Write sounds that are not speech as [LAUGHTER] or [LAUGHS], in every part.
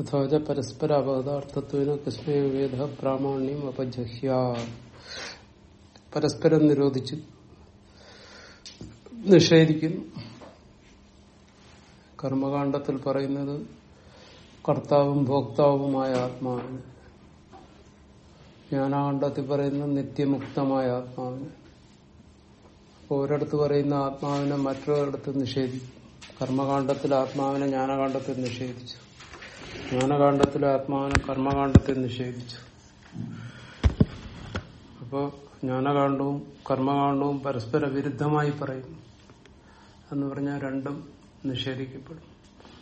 തഥാച പരസ്പര അപകഥാർത്ഥത്വന കൃഷ്ണവേദ പ്രാമാണ്യം അപജഹ്യ പരസ്പരം നിരോധിച്ച് നിഷേധിക്കുന്നു. കർമ്മകാണ്ഡത്തിൽ പറയുന്നത് കർത്താവും ഭോക്താവുമായ ആത്മാവിന്. ജ്ഞാനാകാണ്ഡത്തിൽ പറയുന്നത് നിത്യമുക്തമായ ആത്മാവിന്. ഒരിടത്ത് പറയുന്ന ആത്മാവിനെ മറ്റൊരിടത്ത് നിഷേധിക്കും. കർമ്മകാണ്ഡത്തിൽ ആത്മാവിനെ ജ്ഞാനകാണ്ഡത്തിൽ നിഷേധിച്ചു. ജ്ഞാനകാണ്ഡത്തിലെ ആത്മാവിനെ കർമ്മകാന്ഡത്തെ നിഷേധിച്ചു. അപ്പോ ജ്ഞാനകാന്ഡവും കർമ്മകാന്ഡവും പരസ്പര വിരുദ്ധമായി പറയും എന്ന് പറഞ്ഞാൽ രണ്ടും നിഷേധിക്കപ്പെടും.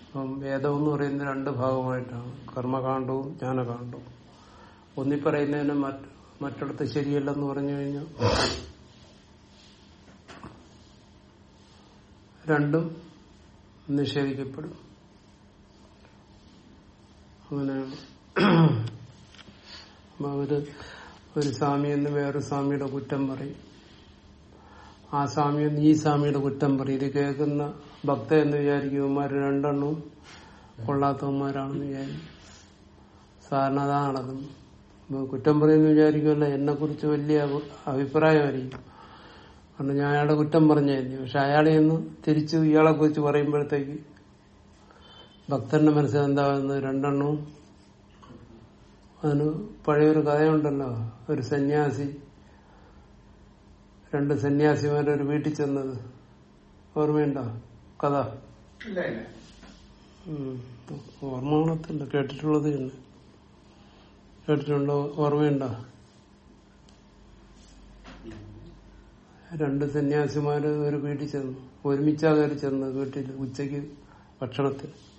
അപ്പം വേദം എന്ന് പറയുന്നത് രണ്ട് ഭാഗമായിട്ടാണ്. കർമ്മകാന്ഡവും ജ്ഞാനകാന്ഡവും. ഒന്നി പറയുന്നതിന് മറ്റ് മറ്റിടത്ത് ശരിയല്ലെന്ന് പറഞ്ഞു കഴിഞ്ഞാൽ രണ്ടും നിഷേധിക്കപ്പെടും. അപ്പൊ അവർ ഒരു സ്വാമി എന്ന് വേറൊരു സ്വാമിയുടെ കുറ്റം പറയും. ആ സ്വാമി എന്ന് ഈ സ്വാമിയുടെ കുറ്റം പറയും. ഇത് കേൾക്കുന്ന ഭക്ത എന്ന് വിചാരിക്കുമാർ രണ്ടെണ്ണവും കൊള്ളാത്തവന്മാരാണെന്ന് വിചാരിക്കും. സാധാരണ അതാ നടക്കുന്നു കുറ്റം പറയുമെന്ന് വിചാരിക്കുമല്ല എന്നെ കുറിച്ച് വലിയ അഭിപ്രായമായിരിക്കും. കാരണം ഞാൻ അയാളുടെ കുറ്റം പറഞ്ഞായിരുന്നു. പക്ഷെ അയാളെ ഒന്ന് തിരിച്ച് ഇയാളെ കുറിച്ച് പറയുമ്പോഴത്തേക്ക് ഭക്തന്റെ മനസ്സിൽ എന്താകുന്നത് രണ്ടെണ്ണവും. അതിന് പഴയൊരു കഥയുണ്ടല്ലോ. ഒരു സന്യാസി. രണ്ട് സന്യാസിമാരെ ഒരു വീട്ടിൽ ചെന്നത്. ഓർമ്മയുണ്ടോ? കഥ? ഓർമ്മ കാണത്തില്ല കേട്ടിട്ടുള്ളത് തന്നെ. കേട്ടിട്ടുണ്ടോ? ഓർമ്മയുണ്ടോ? രണ്ട് സന്യാസിമാര് ഒരു വീട്ടിൽ ചെന്നു. ഒരുമിച്ചാ കയറി ചെന്ന് വീട്ടിൽ ഉച്ചയ്ക്ക് ഭക്ഷണത്തിന്.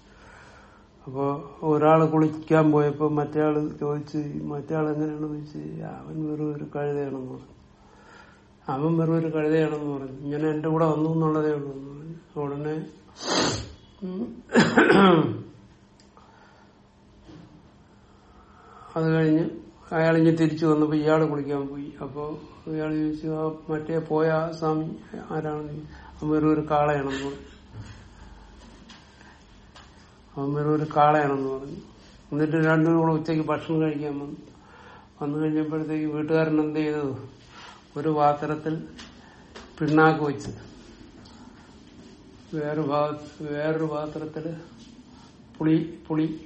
അപ്പോ ഒരാൾ കുളിക്കാൻ പോയപ്പോ മറ്റേയാൾ ചോദിച്ച് മറ്റേയാൾ എങ്ങനെയാണ്? ചോദിച്ച് അവൻ വെറും ഒരു കഴുതയാണെന്ന് പറഞ്ഞു. അവൻ വെറും ഒരു കഴുതയാണെന്ന് പറഞ്ഞു. ഇങ്ങനെ എന്റെ കൂടെ വന്നു എന്നുള്ളതേ ഉള്ളൂ. ഉടനെ അത് കഴിഞ്ഞ് അയാൾ ഇനി തിരിച്ചു വന്നപ്പോ ഇയാൾ കുളിക്കാൻ പോയി. അപ്പോ ഇയാൾ ചോദിച്ചു ആ മറ്റേ പോയ സ്വാമി ആരാണെന്ന്? അവൻ വെറും ഒരു കാളയാണെന്ന് പറഞ്ഞു. അവൻ വെറും ഒരു കാളയാണെന്ന് പറഞ്ഞു. എന്നിട്ട് രണ്ടും കൂടെ ഉച്ചയ്ക്ക് ഭക്ഷണം കഴിക്കാൻ വന്നു. വന്നു കഴിഞ്ഞപ്പോഴത്തേക്ക് വീട്ടുകാരൻ എന്ത് ചെയ്തു? ഒരു പാത്രത്തിൽ പിണ്ണാക്ക് വെച്ച്. വേറൊരു ഭാഗത്ത് വേറൊരു പാത്രത്തിൽ പുളി പുളി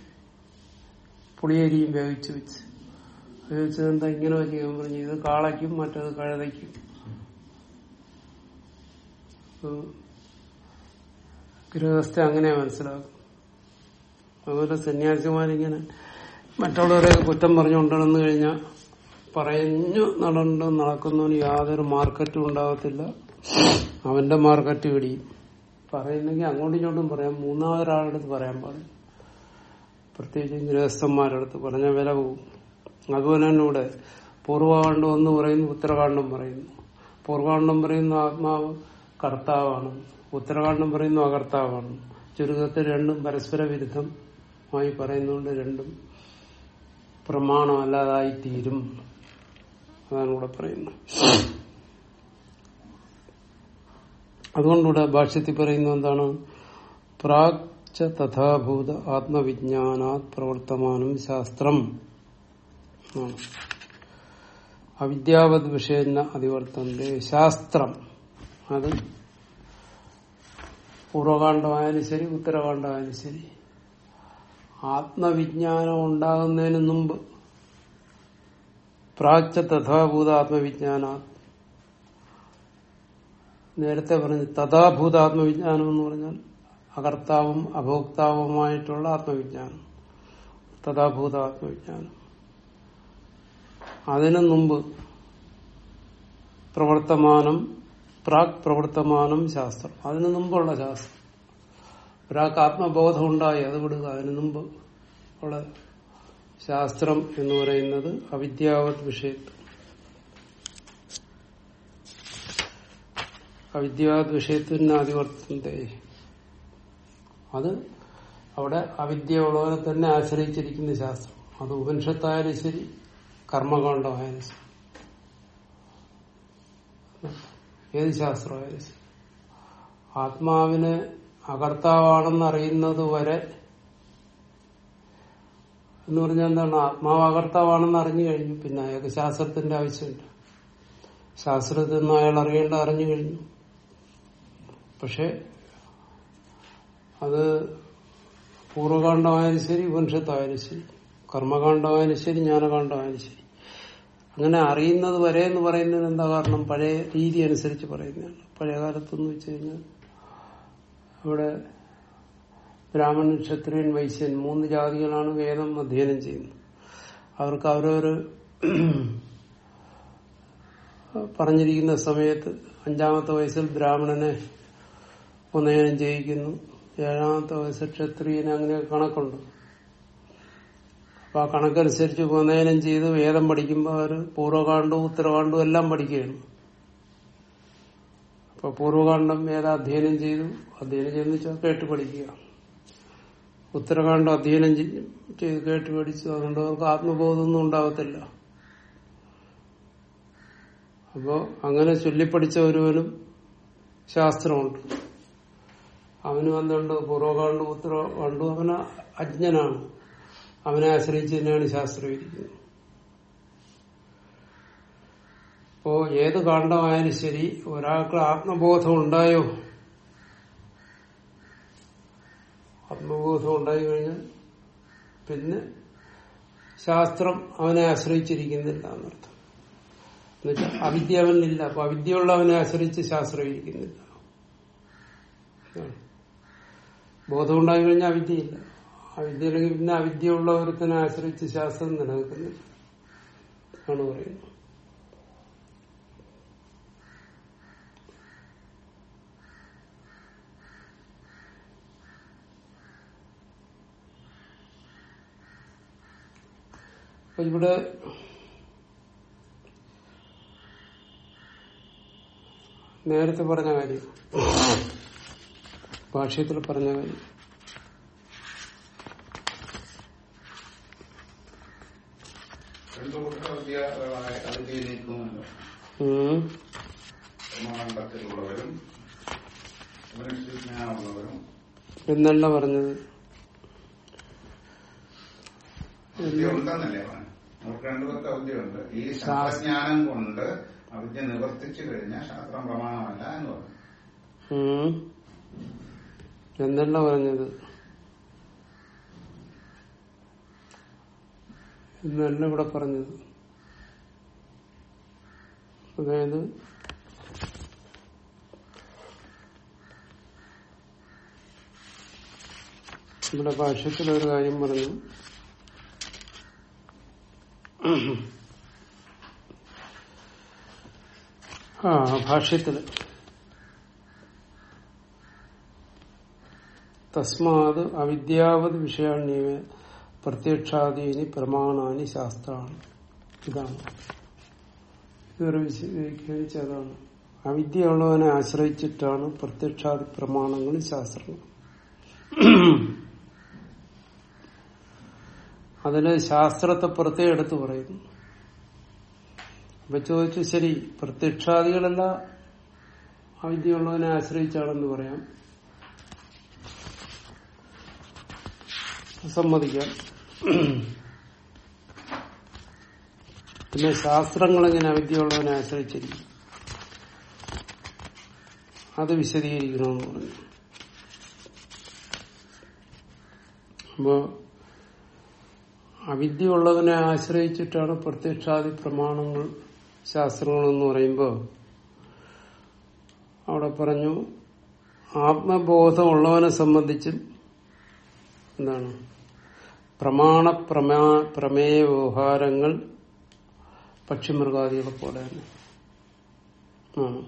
പുളിയരിയും വേവിച്ച് വെച്ച്. വേവിച്ചത് എന്താ ഇങ്ങനെ വെച്ച്? പറഞ്ഞു ഇത് കാളയ്ക്കും മറ്റത് കഴുതയ്ക്കും. ഗൃഹസ്ഥ അങ്ങനെ മനസ്സിലാക്കും അതുപോലെ സന്യാസിമാരിങ്ങനെ മറ്റുള്ളവരെ കുറ്റം പറഞ്ഞു കൊണ്ടുവന്നു കഴിഞ്ഞാൽ പറഞ്ഞു നടണ്ട് നടക്കുന്നവന് യാതൊരു മാർക്കറ്റും ഉണ്ടാകത്തില്ല. അവന്റെ മാർക്കറ്റ് പിടിയും പറയുന്നെങ്കിൽ അങ്ങോട്ടും ഇങ്ങോട്ടും പറയാം. മൂന്നാമതൊരാളുടെ പറയാൻ പാടില്ല. പ്രത്യേകിച്ച് ഗൃഹസ്ഥന്മാരടുത്ത് പറഞ്ഞ വില പോകും. അതുപോലെ തന്നെ ഇവിടെ പൂർവകാണ്ഡം എന്ന് പറയുന്നു ഉത്തരകാണ്ഡം പറയുന്നു. പൂർവകാണ്ഡം പറയുന്ന ആത്മാവ് കർത്താവാണ്. ഉത്തരകാണ്ഡം പറയുന്നു അകർത്താവാണ്. ചുരുക്കത്തിൽ രണ്ടും പരസ്പര വിരുദ്ധമായി പറയുന്നതുകൊണ്ട് രണ്ടും പ്രമാണമല്ലാതായി തീരും അതാണ് ഇവിടെ പറയുന്നത്. അതുകൊണ്ടിവിടെ ഭാഷ്യത്തിൽ പറയുന്നത് എന്താണ്? പ്രാക്ച തഥാഭൂത ആത്മവിജ്ഞാനാത് പ്രവർത്തമാനം ശാസ്ത്രം. അവിദ്യാവത് വിഷയന അതിവർത്തന്റെ ശാസ്ത്രം. അത് പൂർവകാണ്ഡമായാലും ശരി ഉത്തരകാണ്ഡമായാലും ശരി. ആത്മവിജ്ഞാനം ഉണ്ടാകുന്നതിന് മുമ്പ് പ്രാച്ച തഥാഭൂത ആത്മവിജ്ഞാന നേരത്തെ പറഞ്ഞു തഥാഭൂത ആത്മവിജ്ഞാനം എന്ന് പറഞ്ഞാൽ അകർത്താവും അഭോക്താവുമായിട്ടുള്ള ആത്മവിജ്ഞാനം. തഥാഭൂത ആത്മവിജ്ഞാനം അതിനു മുമ്പ് പ്രവർത്തമാനം പ്രാക് പ്രവർത്തമാനം ശാസ്ത്രം. അതിനു മുമ്പുള്ള ശാസ്ത്രം. ഒരാൾക്ക് ആത്മബോധം ഉണ്ടായി അത് വിടുക. അതിനു മുമ്പ് ഉള്ള ശാസ്ത്രം എന്ന് പറയുന്നത് അവിദ്യാവത് വിഷയത്വം അവിദ്യാവത് വിഷയത്തിന് ആദിവർത്തന്റെ അത് അവിടെ അവിദ്യ ഉള്ളവരെ തന്നെ ആശ്രയിച്ചിരിക്കുന്ന ശാസ്ത്രം. അത് ഉപനിഷത്തായാലും ശരി കർമ്മകാണ്ഡമായാലും ശരി. ഏത് ശാസ്ത്രമായാലും ശരി. ആത്മാവിന് അകർത്താവാണെന്ന് അറിയുന്നത് വരെ എന്ന് പറഞ്ഞാൽ എന്താണ്? ആത്മാവ് അകർത്താവാണെന്ന് അറിഞ്ഞു കഴിഞ്ഞു. പിന്നെ അയാൾക്ക് ശാസ്ത്രത്തിന്റെ ആവശ്യമില്ല. ശാസ്ത്രത്തിൽ നിന്ന് അയാൾ അറിയേണ്ട അറിഞ്ഞു കഴിഞ്ഞു. പക്ഷെ അത് പൂർവകാന്ഡമായാലും ശരി ഉപനിഷത്തായാലും ശരി കർമ്മകാന്ഡമായാലും ശരി ജ്ഞാനകാന്ഡമായാലും ശരി. അങ്ങനെ അറിയുന്നത് വരെ എന്ന് പറയുന്നതിന് എന്താ കാരണം? പഴയ രീതി അനുസരിച്ച് പറയുന്നതാണ്. പഴയ കാലത്തെന്ന് വെച്ച് കഴിഞ്ഞാൽ അവിടെ ബ്രാഹ്മണൻ ക്ഷത്രിയൻ വൈശ്യൻ മൂന്ന് ജാതികളാണ് വേദം അധ്യയനം ചെയ്യുന്നത്. അവർക്ക് അവരവര് പറഞ്ഞിരിക്കുന്ന സമയത്ത് അഞ്ചാമത്തെ വയസ്സിൽ ബ്രാഹ്മണനെ ഉന്നയനം ചെയ്യിക്കുന്നു. ഏഴാമത്തെ വയസ്സിൽ ക്ഷത്രിയന് അങ്ങനെ കണക്കുണ്ട്. അപ്പൊ ആ കണക്കനുസരിച്ച് ഉപനയനം ചെയ്ത് വേദം പഠിക്കുമ്പോൾ അവർ പൂർവകാണ്ഡവും ഉത്തരകാണ്ഡവും എല്ലാം പഠിക്കുകയാണ് അപ്പൊ ഏതാ അധ്യയനം ചെയ്തു? അധ്യയനം ചെയ്തെന്ന് വെച്ചാൽ കേട്ട് പഠിക്കുക. ഉത്തരകാന്ഡം അധ്യയനം ചെയ്ത് കേട്ട് പഠിച്ചു. അതുകൊണ്ട് അവർക്ക് ആത്മബോധമൊന്നും ഉണ്ടാകത്തില്ല അപ്പോ അങ്ങനെ ചൊല്ലിപ്പഠിച്ച ഒരുവനും ശാസ്ത്രമുണ്ട്. അവനും എന്തുണ്ട് പൂർവകാണ്ടും ഉത്തരകാണ്ടും അവന് അജ്ഞനാണ്. അവനെ ആശ്രയിച്ച് തന്നെയാണ് ശാസ്ത്രം ഇരിക്കുന്നത്. അപ്പോ ഏത് കാണ്ഡമായാലും ശരി ഒരാൾക്ക് ആത്മബോധം ഉണ്ടായോ? ആത്മബോധം ഉണ്ടായി കഴിഞ്ഞാൽ പിന്നെ ശാസ്ത്രം അവനെ ആശ്രയിച്ചിരിക്കുന്നില്ല എന്നർത്ഥം. എന്നുവെച്ചാൽ അവിദ്യ അവനില്ല അപ്പൊ അവിദ്യയുള്ളവനെ ആശ്രയിച്ച് ശാസ്ത്രം ഇരിക്കുന്നില്ല ബോധം ഉണ്ടായി കഴിഞ്ഞാൽ അവിദ്യയില്ല. അവിദ്യ അല്ലെങ്കിൽ പിന്നെ അവിദ്യയുള്ള ഒരുത്തിനെ ആശ്രയിച്ച് ശാസ്ത്രം നിലനിൽക്കുന്നില്ല. ആണ് പറയുന്നത്. അപ്പൊ ഇവിടെ നേരത്തെ പറഞ്ഞ കാര്യം. ഭാഷ്യത്തിൽ പറഞ്ഞ കാര്യം. എന്നല്ല പറഞ്ഞത്? അവിദ്യ രണ്ടു പറഞ്ഞു അവധിയുണ്ട്. ഈ ശാസ്ത്രജ്ഞാനം കൊണ്ട് അവിദ്യ നിവർത്തിച്ചു കഴിഞ്ഞാൽ ശാസ്ത്രം പ്രമാണമല്ല എന്ന് പറഞ്ഞു. ഉം. എന്നല്ല പറഞ്ഞത്? എന്നല്ല ഇവിടെ പറഞ്ഞത്. അതായത് ഇവിടെ ഭാഷത്തിലൊരു ഒരു കാര്യം പറഞ്ഞു. ആ ഭാഷ്യത്തിൽ തസ്മാത് അവിദ്യാവത് വിഷയാണ്യവ പ്രത്യക്ഷാദീനി പ്രമാണാനി ശാസ്ത്രമാണ് ഇതാണ്. ഇതൊരു വിശദീകരിച്ചതാണ് അവിദ്യ അവിദ്യയുള്ളവനെ ആശ്രയിച്ചിട്ടാണ് പ്രത്യക്ഷാദി പ്രമാണങ്ങളും ശാസ്ത്രങ്ങൾ അതിൽ ശാസ്ത്രത്തെ പുറത്തേ എടുത്തു പറയുന്നു. അപ്പൊ ചോദിച്ചു ശരി പ്രത്യക്ഷാദികൾ പ്രത്യക്ഷാദികളെല്ലാം അവിദ്യയുള്ളവനെ ആശ്രയിച്ചാണെന്ന് പറയാം. സമ്മതിക്കാം. പിന്നെ ശാസ്ത്രങ്ങൾ എങ്ങനെ അവിദ്യയുള്ളവനെ ആശ്രയിച്ചിരിക്കും അത് വിശദീകരിക്കണമെന്ന് പറഞ്ഞു. അപ്പോ അവിദ്യയുള്ളവനെ ആശ്രയിച്ചിട്ടാണ് പ്രത്യക്ഷാദി പ്രമാണങ്ങൾ ശാസ്ത്രങ്ങളെന്ന് പറയുമ്പോൾ അവിടെ പറഞ്ഞു ആത്മബോധമുള്ളവനെ സംബന്ധിച്ചും എന്താണ്? പ്രമാണ പ്രമാ പ്രമേയ വ്യവഹാരങ്ങൾ പക്ഷിമൃഗാദികളെ പോലെ തന്നെ. ആണ്.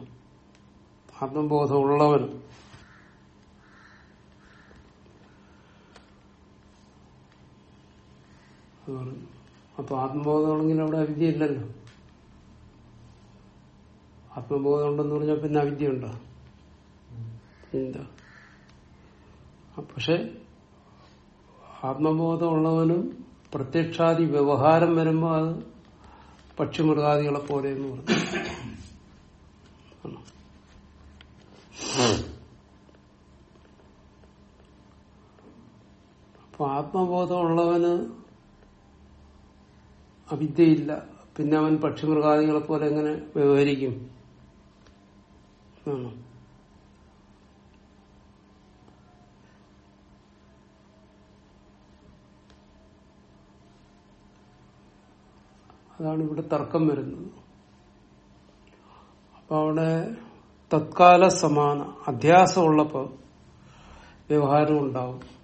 അത് പറഞ്ഞു. അപ്പൊ ആത്മബോധമാണെങ്കിൽ അവിടെ അവിദ്യ ഇല്ലല്ലോ ആത്മബോധം ഉണ്ടെന്ന് പറഞ്ഞാൽ പിന്നെ അവിദ്യ ഉണ്ടോ എന്താ പക്ഷെ ആത്മബോധമുള്ളവനും പ്രത്യക്ഷാദി വ്യവഹാരം വരുമ്പോൾ അത് പക്ഷിമൃഗാദികളെ പോലെ എന്ന് പറഞ്ഞു. അപ്പൊ ആത്മബോധമുള്ളവന് അവിദ്യയില്ല. പിന്നെ അവൻ പക്ഷിമൃഗാദികളെ പോലെ എങ്ങനെ വ്യവഹരിക്കും? അതാണ് ഇവിടെ തർക്കം വരുന്നത്. അപ്പൊ അവിടെ തത്കാല സമാന അധ്യാസമുള്ളപ്പോ വ്യവഹാരം ഉണ്ടാവും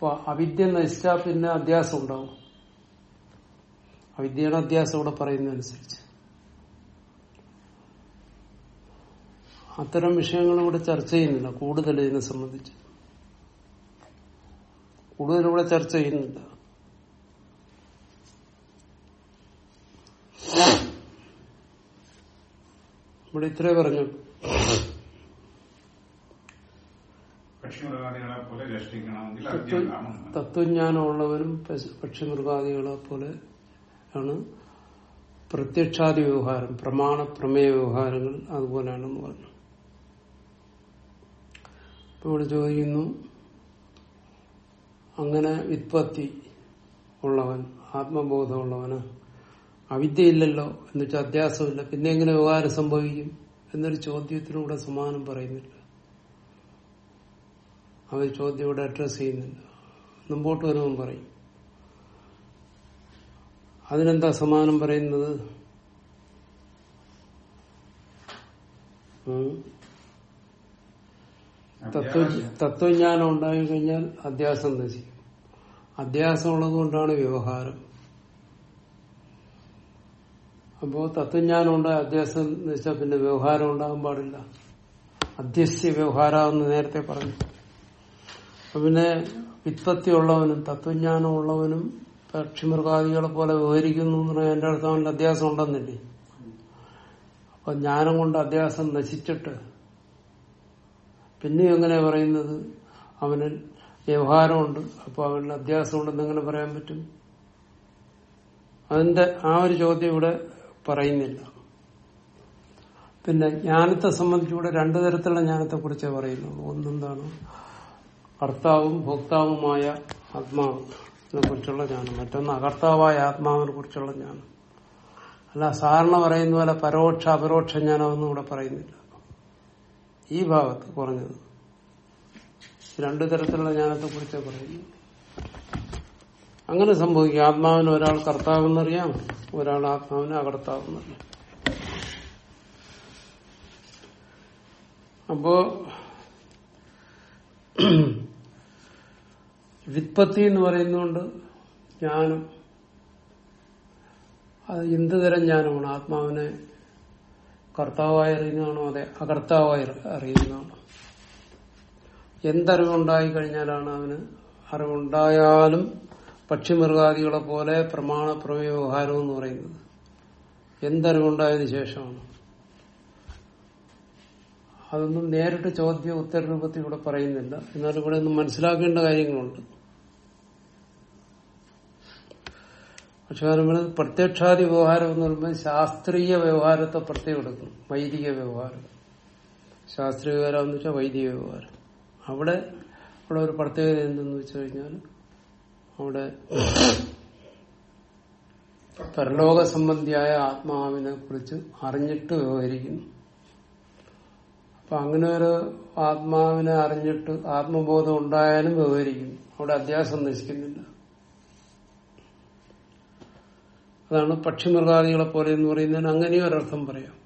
അപ്പൊ അവിദ്യ നശിച്ചാൽ പിന്നെ അധ്യാസം ഉണ്ടാവും. അവിദ്യയുടെ അധ്യാസം ഇവിടെ പറയുന്നതനുസരിച്ച്. അത്തരം വിഷയങ്ങൾ ഇവിടെ ചർച്ച ചെയ്യുന്നില്ല കൂടുതൽ ഇതിനെ സംബന്ധിച്ച്. കൂടുതൽ ഇവിടെ ചർച്ച ചെയ്യുന്നില്ല. ഇവിടെ ഇത്രേ പറഞ്ഞു പക്ഷിമൃഗാദികളെ പോലെ രക്ഷിക്കണമെങ്കിൽ തത്വജ്ഞാനമുള്ളവരും പക്ഷിമൃഗാദികളെ പോലെ ആണ് പ്രത്യക്ഷാദി വ്യവഹാരം പ്രമാണ പ്രമേയ വ്യവഹാരങ്ങൾ അതുപോലെയാണെന്ന് പറഞ്ഞു. ഇപ്പൊ ഇവിടെ ചോദിക്കുന്നു അങ്ങനെ വിത്പത്തി ഉള്ളവൻ ആത്മബോധമുള്ളവന് അവിദ്യയില്ലല്ലോ എന്നുവെച്ചാൽ അധ്യാസമില്ല പിന്നെ എങ്ങനെ വ്യവഹാരം സംഭവിക്കും എന്നൊരു ചോദ്യത്തിനൂടെ സമാനം പറയുന്നില്ല. അവർ ചോദ്യം ഇവിടെ അഡ്രസ് ചെയ്യുന്നില്ല മുമ്പോട്ട് വരുമ്പോൾ പറയും. അതിനെന്താ സമാനം പറയുന്നത്? തത്വജ്ഞാനം ഉണ്ടായി കഴിഞ്ഞാൽ അധ്യാസം നശിക്കും അധ്യാസം ഉള്ളതുകൊണ്ടാണ് വ്യവഹാരം. അപ്പോ തത്വജ്ഞാനം ഉണ്ടായ അധ്യാസം നശിച്ചാൽ പിന്നെ വ്യവഹാരം ഉണ്ടാകാൻ പാടില്ല. അധ്യസ്യ വ്യവഹാരം നേരത്തെ പറഞ്ഞു. പിന്നെ വിത്പത്തി ഉള്ളവനും തത്വജ്ഞാനം ഉള്ളവനും പക്ഷിമൃഗാദികളെ പോലെ വിവരിക്കുന്നു പറഞ്ഞാൽ എന്റെ അടുത്ത് അവന്റെ അധ്യാസം ഉണ്ടെന്നില്ലേ? അപ്പൊ ജ്ഞാനം കൊണ്ട് അധ്യാസം നശിച്ചിട്ട് പിന്നെ എങ്ങനെ പറയുന്നത്? അവന് വ്യവഹാരമുണ്ട്. അപ്പൊ അവന് അധ്യാസം ഉണ്ടെന്ന് എങ്ങനെ പറയാൻ പറ്റും? അതിന്റെ ആ ഒരു ചോദ്യം ഇവിടെ പറയുന്നില്ല. പിന്നെ ജ്ഞാനത്തെ സംബന്ധിച്ച് ഇവിടെ രണ്ടു തരത്തിലുള്ള ജ്ഞാനത്തെ കുറിച്ചേ പറയുന്നുള്ളൂ ഒന്നെന്താണ്? കർത്താവും ഭോക്താവുമായ ആത്മാവിനെ കുറിച്ചുള്ള ജ്ഞാനം. മറ്റൊന്ന് അകർത്താവായ ആത്മാവിനെ കുറിച്ചുള്ള ജ്ഞാനം. അല്ല സാധാരണ പറയുന്ന പോലെ പരോക്ഷ അപരോക്ഷ ജ്ഞാനമൊന്നും ഇവിടെ പറയുന്നില്ല. ഈ ഭാഗത്ത് കുറഞ്ഞത്. രണ്ടു തരത്തിലുള്ള ജ്ഞാനത്തെ കുറിച്ചേ പറയുന്നു അങ്ങനെ സംഭവിക്കും. ആത്മാവിന് ഒരാൾ കർത്താവെന്നറിയാം ഒരാൾ ആത്മാവിന് അകർത്താവെന്നറിയാം. അപ്പോ വിത്പത്തി എന്ന് പറയുന്നുണ്ട് ജ്ഞാനം അത് എന്ത് തരം ജ്ഞാനമാണ് ആത്മാവിനെ കർത്താവായി അറിയുന്നതാണോ? അതെ അകർത്താവായി അറിയുന്നതാണോ. എന്തറിവുണ്ടായി കഴിഞ്ഞാലാണ് അവന് അറിവുണ്ടായാലും പക്ഷിമൃഗാദികളെ പോലെ പ്രമാണ പ്രവ്യവഹാരം വ്യവഹാരം എന്ന് പറയുന്നത്. എന്തറിവുണ്ടായതിനു ശേഷമാണ്. അതൊന്നും നേരിട്ട് ചോദ്യ ഉത്തരരൂപത്തിൽ ഇവിടെ പറയുന്നില്ല. എന്നാൽ ഇവിടെ ഒന്നും മനസ്സിലാക്കേണ്ട കാര്യങ്ങളുണ്ട്. പക്ഷെ നമ്മൾ പ്രത്യക്ഷാദി വ്യവഹാരം എന്ന് പറയുമ്പോൾ ശാസ്ത്രീയ വ്യവഹാരത്തെ പ്രത്യേകം എടുക്കും വൈദിക വ്യവഹാരം. ശാസ്ത്രീയ വ്യവഹാരം എന്ന് വെച്ചാൽ വൈദിക വ്യവഹാരം. അവിടെ അവിടെ ഒരു പ്രത്യേകത എന്തെന്ന് വെച്ച് കഴിഞ്ഞാൽ അവിടെ പരലോക സംബന്ധിയായ ആത്മാവിനെ കുറിച്ച് അറിഞ്ഞിട്ട് വ്യവഹരിക്കുന്നു. അപ്പൊ അങ്ങനെ ഒരു ആത്മാവിനെ അറിഞ്ഞിട്ട് ആത്മബോധം ഉണ്ടായാലും വ്യവഹരിക്കുന്നു. അവിടെ അധ്യാസം നശിക്കുന്നില്ല. അതാണ് പക്ഷിമൃഗാദികളെ പോലെ എന്ന് പറയുന്നതിന് അങ്ങനെയും ഒരർത്ഥം പറയാം.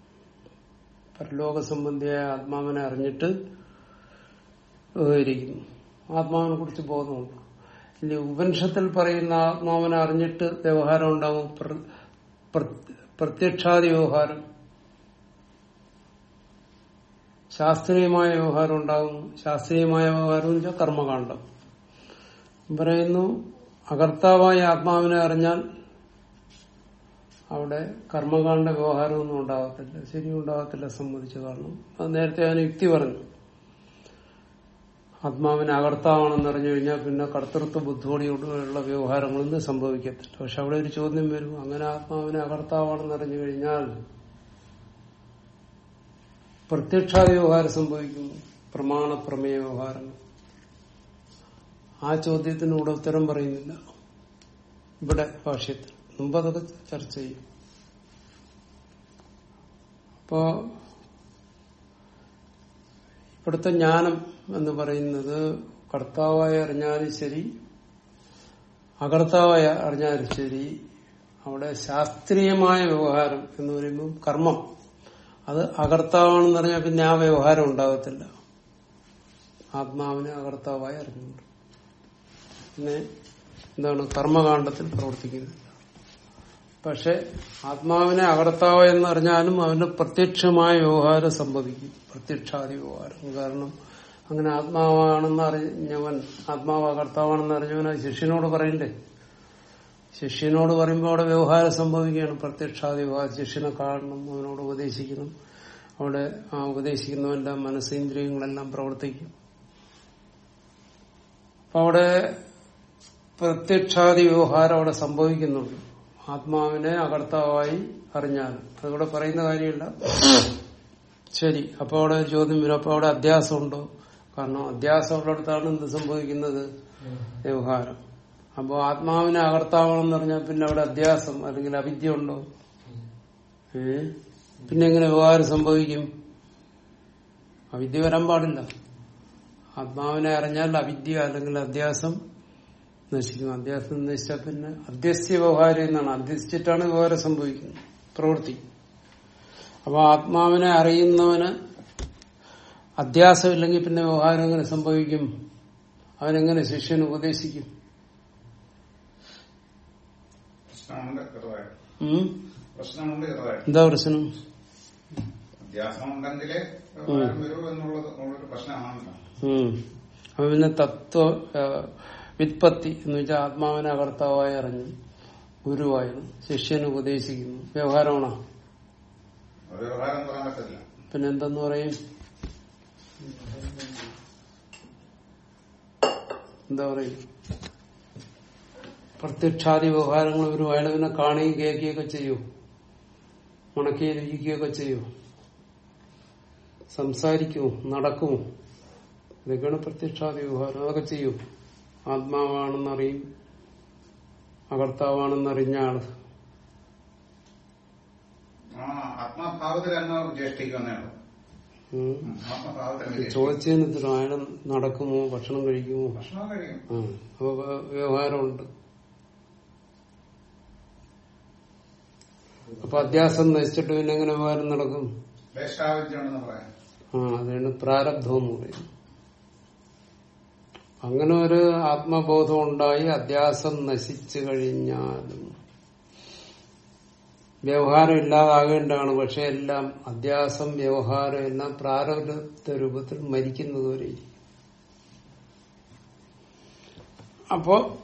പരലോക സംബന്ധിയായ ആത്മാവിനെ അറിഞ്ഞിട്ട് ഇരിക്കുന്നു. ആത്മാവിനെ കുറിച്ച് ബോധമുണ്ട്? ഇനി ഉപനിഷത്തിൽ പറയുന്ന ആത്മാവിനെ അറിഞ്ഞിട്ട് വ്യവഹാരം ഉണ്ടാവും. പ്ര- പ്ര- പ്രത്യക്ഷാദി വ്യവഹാരം. ശാസ്ത്രീയമായ വ്യവഹാരം ഉണ്ടാകും ശാസ്ത്രീയമായ വ്യവഹാരം എന്ന് വെച്ചാൽ കർമ്മകാന്ഡം. പറയുന്നു അകർത്താവായ ആത്മാവിനെ അറിഞ്ഞാൽ അവിടെ കർമ്മകാണ്ഡ വ്യവഹാരമൊന്നും ഉണ്ടാകത്തില്ല. ശരി ഉണ്ടാകത്തില്ല സംബന്ധിച്ച് കാരണം. അത് നേരത്തെ അവന് യുക്തി പറഞ്ഞു. ആത്മാവിന് അകർത്താവാണെന്ന് അറിഞ്ഞു കഴിഞ്ഞാൽ പിന്നെ കർത്തൃത്വ ബുദ്ധിയോടുള്ള വ്യവഹാരങ്ങളൊന്നും സംഭവിക്കത്തില്ല. പക്ഷെ അവിടെ ഒരു ചോദ്യം വരും. അങ്ങനെ ആത്മാവിന് അകർത്താവാണെന്ന് അറിഞ്ഞു കഴിഞ്ഞാൽ പ്രത്യക്ഷാദി വ്യവഹാരം സംഭവിക്കുന്നു പ്രമാണ പ്രമേയ വ്യവഹാരങ്ങൾ ആ ചോദ്യത്തിന് ഇവിടെ ഉത്തരം പറയുന്നില്ല. ഇവിടെ ഭാഷ്യത്തിൽ. മുമ്പ് അതൊക്കെ ചർച്ച ചെയ്യും. അപ്പോ ഇവിടുത്തെ ജ്ഞാനം എന്ന് പറയുന്നത് കർത്താവായി അറിഞ്ഞാലും ശരി അകർത്താവായി അറിഞ്ഞാലും ശരി അവിടെ ശാസ്ത്രീയമായ വ്യവഹാരം എന്ന് പറയുമ്പോൾ കർമ്മം. അത് അകർത്താവാണെന്ന് പറഞ്ഞാൽ പിന്നെ ആ വ്യവഹാരം ഉണ്ടാകത്തില്ല. ആത്മാവിനെ അകർത്താവായി അറിഞ്ഞുകൊണ്ട്. പിന്നെ എന്താണ് കർമ്മകാണ്ഡത്തിൽ പ്രവർത്തിക്കുന്നില്ല പക്ഷെ ആത്മാവിനെ അകർത്താവ് എന്നറിഞ്ഞാലും അവന് പ്രത്യക്ഷമായ വ്യവഹാരം സംഭവിക്കും. പ്രത്യക്ഷാദി വ്യവഹാരം. കാരണം അങ്ങനെ ആത്മാവാണെന്ന് അറിഞ്ഞവൻ ആത്മാവ് അകർത്താവാണെന്ന് അറിഞ്ഞവൻ ശിഷ്യനോട് പറയണ്ടേ? ശിഷ്യനോട് പറയുമ്പോൾ അവിടെ വ്യവഹാരം സംഭവിക്കുകയാണ്. പ്രത്യക്ഷാദി വ്യവഹാരം. ശിഷ്യനെ കാണണം അവനോട് ഉപദേശിക്കണം. അവിടെ ആ ഉപദേശിക്കുന്നവന്റെ മനസ്സേന്ദ്രിയങ്ങളെല്ലാം പ്രവർത്തിക്കും. അപ്പൊ അവിടെ പ്രത്യക്ഷാദി വ്യവഹാരം അവിടെ സംഭവിക്കുന്നുണ്ട്. ആത്മാവിനെ അകർത്താവായി അറിഞ്ഞാൽ. അതിവിടെ പറയുന്ന കാര്യമില്ല. ശരി. അപ്പൊ അവിടെ ചോദ്യം വരും. അപ്പൊ അവിടെ അധ്യാസം ഉണ്ടോ കാരണം അധ്യാസം ഉള്ളിടത്താണ് എന്ത് സംഭവിക്കുന്നത്? വ്യവഹാരം. അപ്പോ ആത്മാവിനെ അകർത്താവണമെന്ന് പറഞ്ഞാൽ പിന്നെ അവിടെ അധ്യാസം അല്ലെങ്കിൽ അവിദ്യ ഉണ്ടോ? ഏ? പിന്നെ എങ്ങനെ വ്യവഹാരം സംഭവിക്കും? അവിദ്യ വരാൻ പാടില്ല. ആത്മാവിനെ അറിഞ്ഞാൽ അവിദ്യ അല്ലെങ്കിൽ അധ്യാസം നശിക്കും അധ്യാസം നശിച്ചാൽ പിന്നെ അധ്യസ്യ വ്യവഹാരം എന്നാണ്. അധ്യസിച്ചിട്ടാണ് വ്യവഹാരം സംഭവിക്കുന്നത്. പ്രവൃത്തി. അപ്പൊ ആത്മാവിനെ അറിയുന്നവന് അധ്യാസം ഇല്ലെങ്കിൽ പിന്നെ വ്യവഹാരം എങ്ങനെ സംഭവിക്കും? അവനെങ്ങനെ ശിഷ്യന് ഉപദേശിക്കും? എന്താ പ്രശ്നം. അപ്പൊ പിന്നെ തത്വ വിത്പത്തി എന്ന് വെച്ചാൽ ആത്മാവിനെ അകർത്താവായി അറിഞ്ഞു ഗുരുവായിരുന്നു ശിഷ്യന് ഉപദേശിക്കുന്നു. വ്യവഹാരമാണോ? പിന്നെന്തെന്ന് പറയും? എന്താ പറയും? പ്രത്യക്ഷാദി വ്യവഹാരങ്ങൾ ഒരു വയലവിനെ കാണുകയും കേൾക്കുകയൊക്കെ ചെയ്യൂ? ഉണക്കി രുചിക്കുകയൊക്കെ ചെയ്യൂ? സംസാരിക്കുമോ നടക്കുമോ ഇതൊക്കെയാണ് പ്രത്യക്ഷാദി വ്യവഹാരം. അതൊക്കെ ചെയ്യൂ? ആത്മാവാണെന്നറിയും. അകർത്താവാണെന്നറിഞ്ഞ ആൾ. ചോദിച്ചതിന് അയാൾ നടക്കുമോ? ഭക്ഷണം കഴിക്കുമോ? അപ്പൊ വ്യവഹാരമുണ്ട്. അപ്പൊ അധ്യാസം നശിച്ചിട്ട് പിന്നെ എങ്ങനെ വ്യവഹാരം നടക്കും? ആ അതാണ് പ്രാരബ്ധം എന്ന് പറയുന്നത് അങ്ങനെ ഒരു ആത്മബോധം ഉണ്ടായി അധ്യാസം നശിച്ചു കഴിഞ്ഞാലും വ്യവഹാരം ഇല്ലാതാകേണ്ടതാണ്. പക്ഷെ എല്ലാം അധ്യാസം വ്യവഹാരം എല്ലാം പ്രാരബ്ധ രൂപത്തിൽ മരിക്കുന്നത് വരെ. ഇരിക്കും. അപ്പോ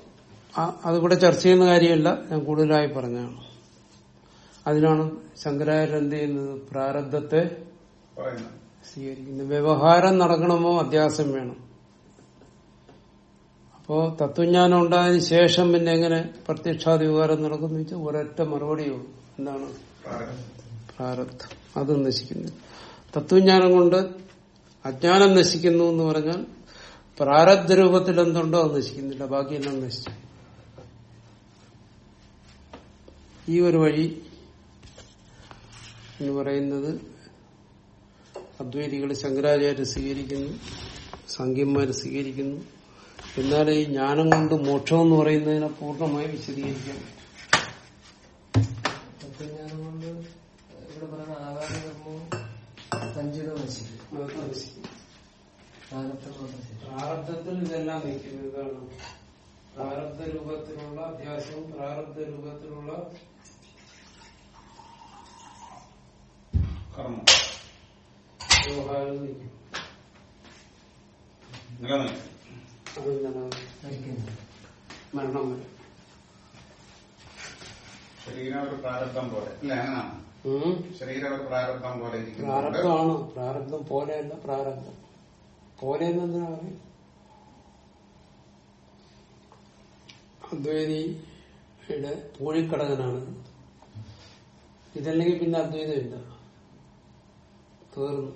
അതുകൂടെ ചർച്ച ചെയ്യുന്ന കാര്യമല്ല. ഞാൻ കൂടുതലായി പറഞ്ഞാണ് അതിനാണ് ശങ്കരാചാര്യ എന്ത് ചെയ്യുന്നത്? പ്രാരബ്ധത്തെ സ്വീകരിക്കുന്നത്. വ്യവഹാരം നടക്കണമോ? അധ്യാസം വേണം. അപ്പോ തത്വജ്ഞാനം ഉണ്ടായതിനു ശേഷം പിന്നെ എങ്ങനെ പ്രത്യക്ഷാദി വികാരം നടക്കുന്നു വെച്ചാൽ ഒരൊറ്റ മറുപടിയോ എന്താണ്? പ്രാരബ്ധം. അത് നശിക്കുന്നു. തത്വജ്ഞാനം കൊണ്ട് അജ്ഞാനം നശിക്കുന്നു എന്ന് പറഞ്ഞാൽ പ്രാരബ്ധ രൂപത്തിൽ എന്തുണ്ടോ അത് നശിക്കുന്നില്ല. ബാക്കിയെല്ലാം നശിച്ചു. ഈ ഒരു വഴി എന്ന് പറയുന്നത് അദ്വൈതികൾ ശങ്കരാചാര്യ സ്വീകരിക്കുന്നു സംഖ്യന്മാര് സ്വീകരിക്കുന്നു എന്നാൽ ഈ ജ്ഞാനം കൊണ്ട് മോക്ഷം എന്ന് പറയുന്നതിനെ പൂർണമായി വിശദീകരിക്കാൻ പ്രാരബ്ധത്തിൽ ഇതെല്ലാം നിൽക്കുന്നു ഇതാണ് പ്രാരബ്ധ രൂപത്തിലുള്ള അഭ്യാസവും പ്രാരബ്ധ രൂപത്തിലുള്ള കർമ്മം നിൽക്കും. നിലനിൽക്കും. മരണം വരെ ശരീരം ഒരു പ്രാരബ്ധം പോലെ. അല്ല അങ്ങനെയാണ് ഉം. ശരീരം ഒരു പ്രാരബ്ധം പോലെ ഇരിക്കുന്നുണ്ട്. പ്രാരബ്ധമാണ്. പ്രാരബ്ധം പോലെയല്ല പ്രാരബ്ധം. പോലെ എന്തെന്നാ പറയും അദ്വൈതിയുടെ പൂഴിക്കടകനാണ്. ഇതല്ലെങ്കിൽ പിന്നെ അദ്വൈതമില്ല തീർന്നു.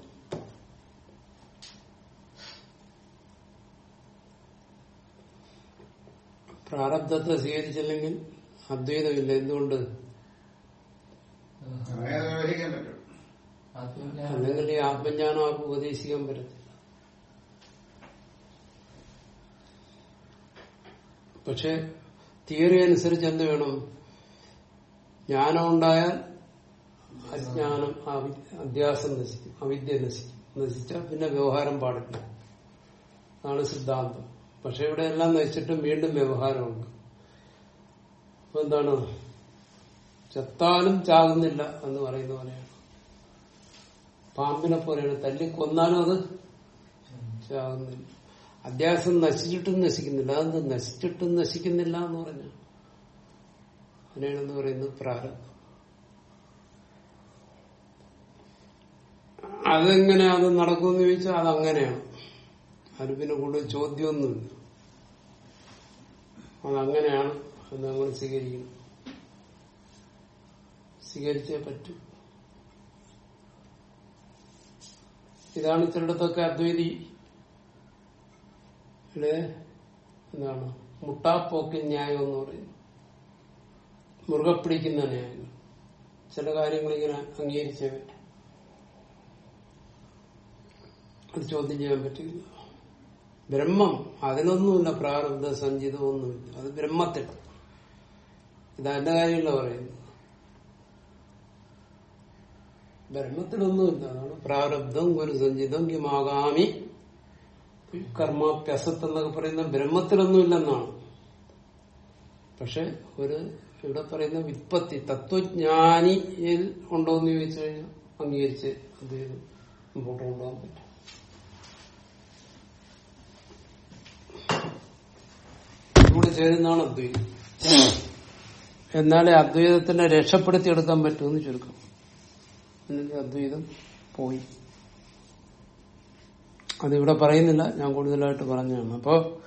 പ്രാരബ്ധത്തെ സ്വീകരിച്ചില്ലെങ്കിൽ അദ്വൈതമില്ല. എന്തുകൊണ്ട്? അല്ലെങ്കിൽ ഈ ആത്മജ്ഞാനം ആർക്കും ഉപദേശിക്കാൻ പറ്റത്തില്ല. പക്ഷെ തിയറി അനുസരിച്ച് എന്ത് വേണം? ജ്ഞാനം ഉണ്ടായാൽ അജ്ഞാനം അധ്യാസം നശിക്കും അവിദ്യ നശിക്കും. നശിച്ചാൽ പിന്നെ വ്യവഹാരം പാടില്ല. അതാണ് സിദ്ധാന്തം. പക്ഷെ ഇവിടെ എല്ലാം നശിച്ചിട്ടും വീണ്ടും വ്യവഹാരമുണ്ട്. അപ്പൊ എന്താണ്? ചത്താലും ചാകുന്നില്ല എന്ന് പറയുന്ന പോലെയാണ്. പാമ്പിനെ പോലെയാണ്. തല്ലി കൊന്നാലും അത് ചാകുന്നില്ല. അധ്യാസം നശിച്ചിട്ടും നശിക്കുന്നില്ല. അതെന്ത് നശിച്ചിട്ടും നശിക്കുന്നില്ല എന്ന് പറഞ്ഞു? അതിനാണെന്ന് പറയുന്നത് പ്രാരംഭം അതെങ്ങനെ അത് നടക്കുമെന്ന് ചോദിച്ചാൽ അതങ്ങനെയാണ്. പിന്നെ കൂടുതൽ ചോദ്യമൊന്നുമില്ല. അതങ്ങനെയാണ് എന്ന് നമ്മൾ സ്വീകരിക്കുന്നു. സ്വീകരിച്ചേ പറ്റൂ. ഇതാണ് ചിലയിടത്തൊക്കെ അദ്വൈതി എന്താണ്? മുട്ടാപ്പോക്കിൻ ന്യായം എന്ന് പറയുന്നു മുറുകെ പിടിക്കുന്ന ന്യായങ്ങൾ ചില കാര്യങ്ങൾ ഇങ്ങനെ അംഗീകരിച്ചേ പറ്റും. അത് ചോദ്യം ചെയ്യാൻ പറ്റില്ല. ബ്രഹ്മം. അതിനൊന്നുമില്ല പ്രാരബ്ധ സഞ്ചിതമൊന്നുമില്ല. അത് ബ്രഹ്മത്തിൽ. ഇതെന്റെ കാര്യമല്ല പറയുന്നത്. ബ്രഹ്മത്തിലൊന്നുമില്ല. അതാണ് പ്രാരബ്ധം ഒരു സഞ്ചിതം കിമാകാമി കർമാഭ്യസത്ത് എന്നൊക്കെ പറയുന്ന ബ്രഹ്മത്തിലൊന്നുമില്ലെന്നാണ്. പക്ഷെ ഒരു ഇവിടെ പറയുന്ന വിത്പത്തി തത്വജ്ഞാനിയിൽ ഉണ്ടോ എന്ന് ചോദിച്ചു കഴിഞ്ഞാൽ അംഗീകരിച്ച് അദ്ദേഹം മുമ്പോട്ട് കൊണ്ടുപോകാൻ പറ്റും. കൂടെ ചേരുന്നതാണ് അദ്വൈതം. എന്നാലേ അദ്വൈതത്തിനെ രക്ഷപ്പെടുത്തിയെടുക്കാൻ പറ്റുമെന്ന് ചുരുക്കം. എന്നിട്ട് അദ്വൈതം? പോയി. അതിവിടെ പറയുന്നില്ല. ഞാൻ കൂടുതലായിട്ട് പറഞ്ഞതാണ്. അപ്പോ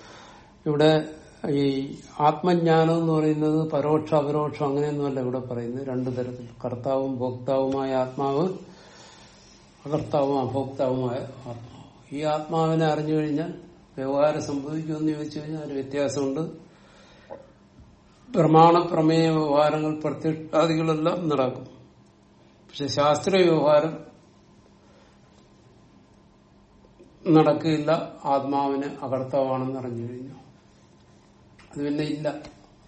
ഇവിടെ ഈ ആത്മജ്ഞാനം എന്ന് പറയുന്നത് പരോക്ഷ അപരോക്ഷം അങ്ങനെയൊന്നുമല്ല ഇവിടെ പറയുന്നത്. രണ്ടു തരത്തിൽ. കർത്താവും ഭോക്താവുമായ ആത്മാവ് അകർത്താവും അഭോക്താവുമായ ആത്മാവ്. ഈ ആത്മാവിനെ അറിഞ്ഞു കഴിഞ്ഞാൽ വ്യവഹാരം സംഭവിക്കുമെന്ന് ചോദിച്ചു കഴിഞ്ഞാൽ ഒരു വ്യത്യാസമുണ്ട്. പ്രമാണ പ്രമേയ വ്യവഹാരങ്ങൾ പ്രത്യക്ഷാദികളെല്ലാം നടക്കും. പക്ഷെ ശാസ്ത്രീയ വ്യവഹാരം നടക്കില്ല. ആത്മാവിന് അകർത്താവാണെന്ന് അറിഞ്ഞു കഴിഞ്ഞു. അത് പിന്നെ ഇല്ല.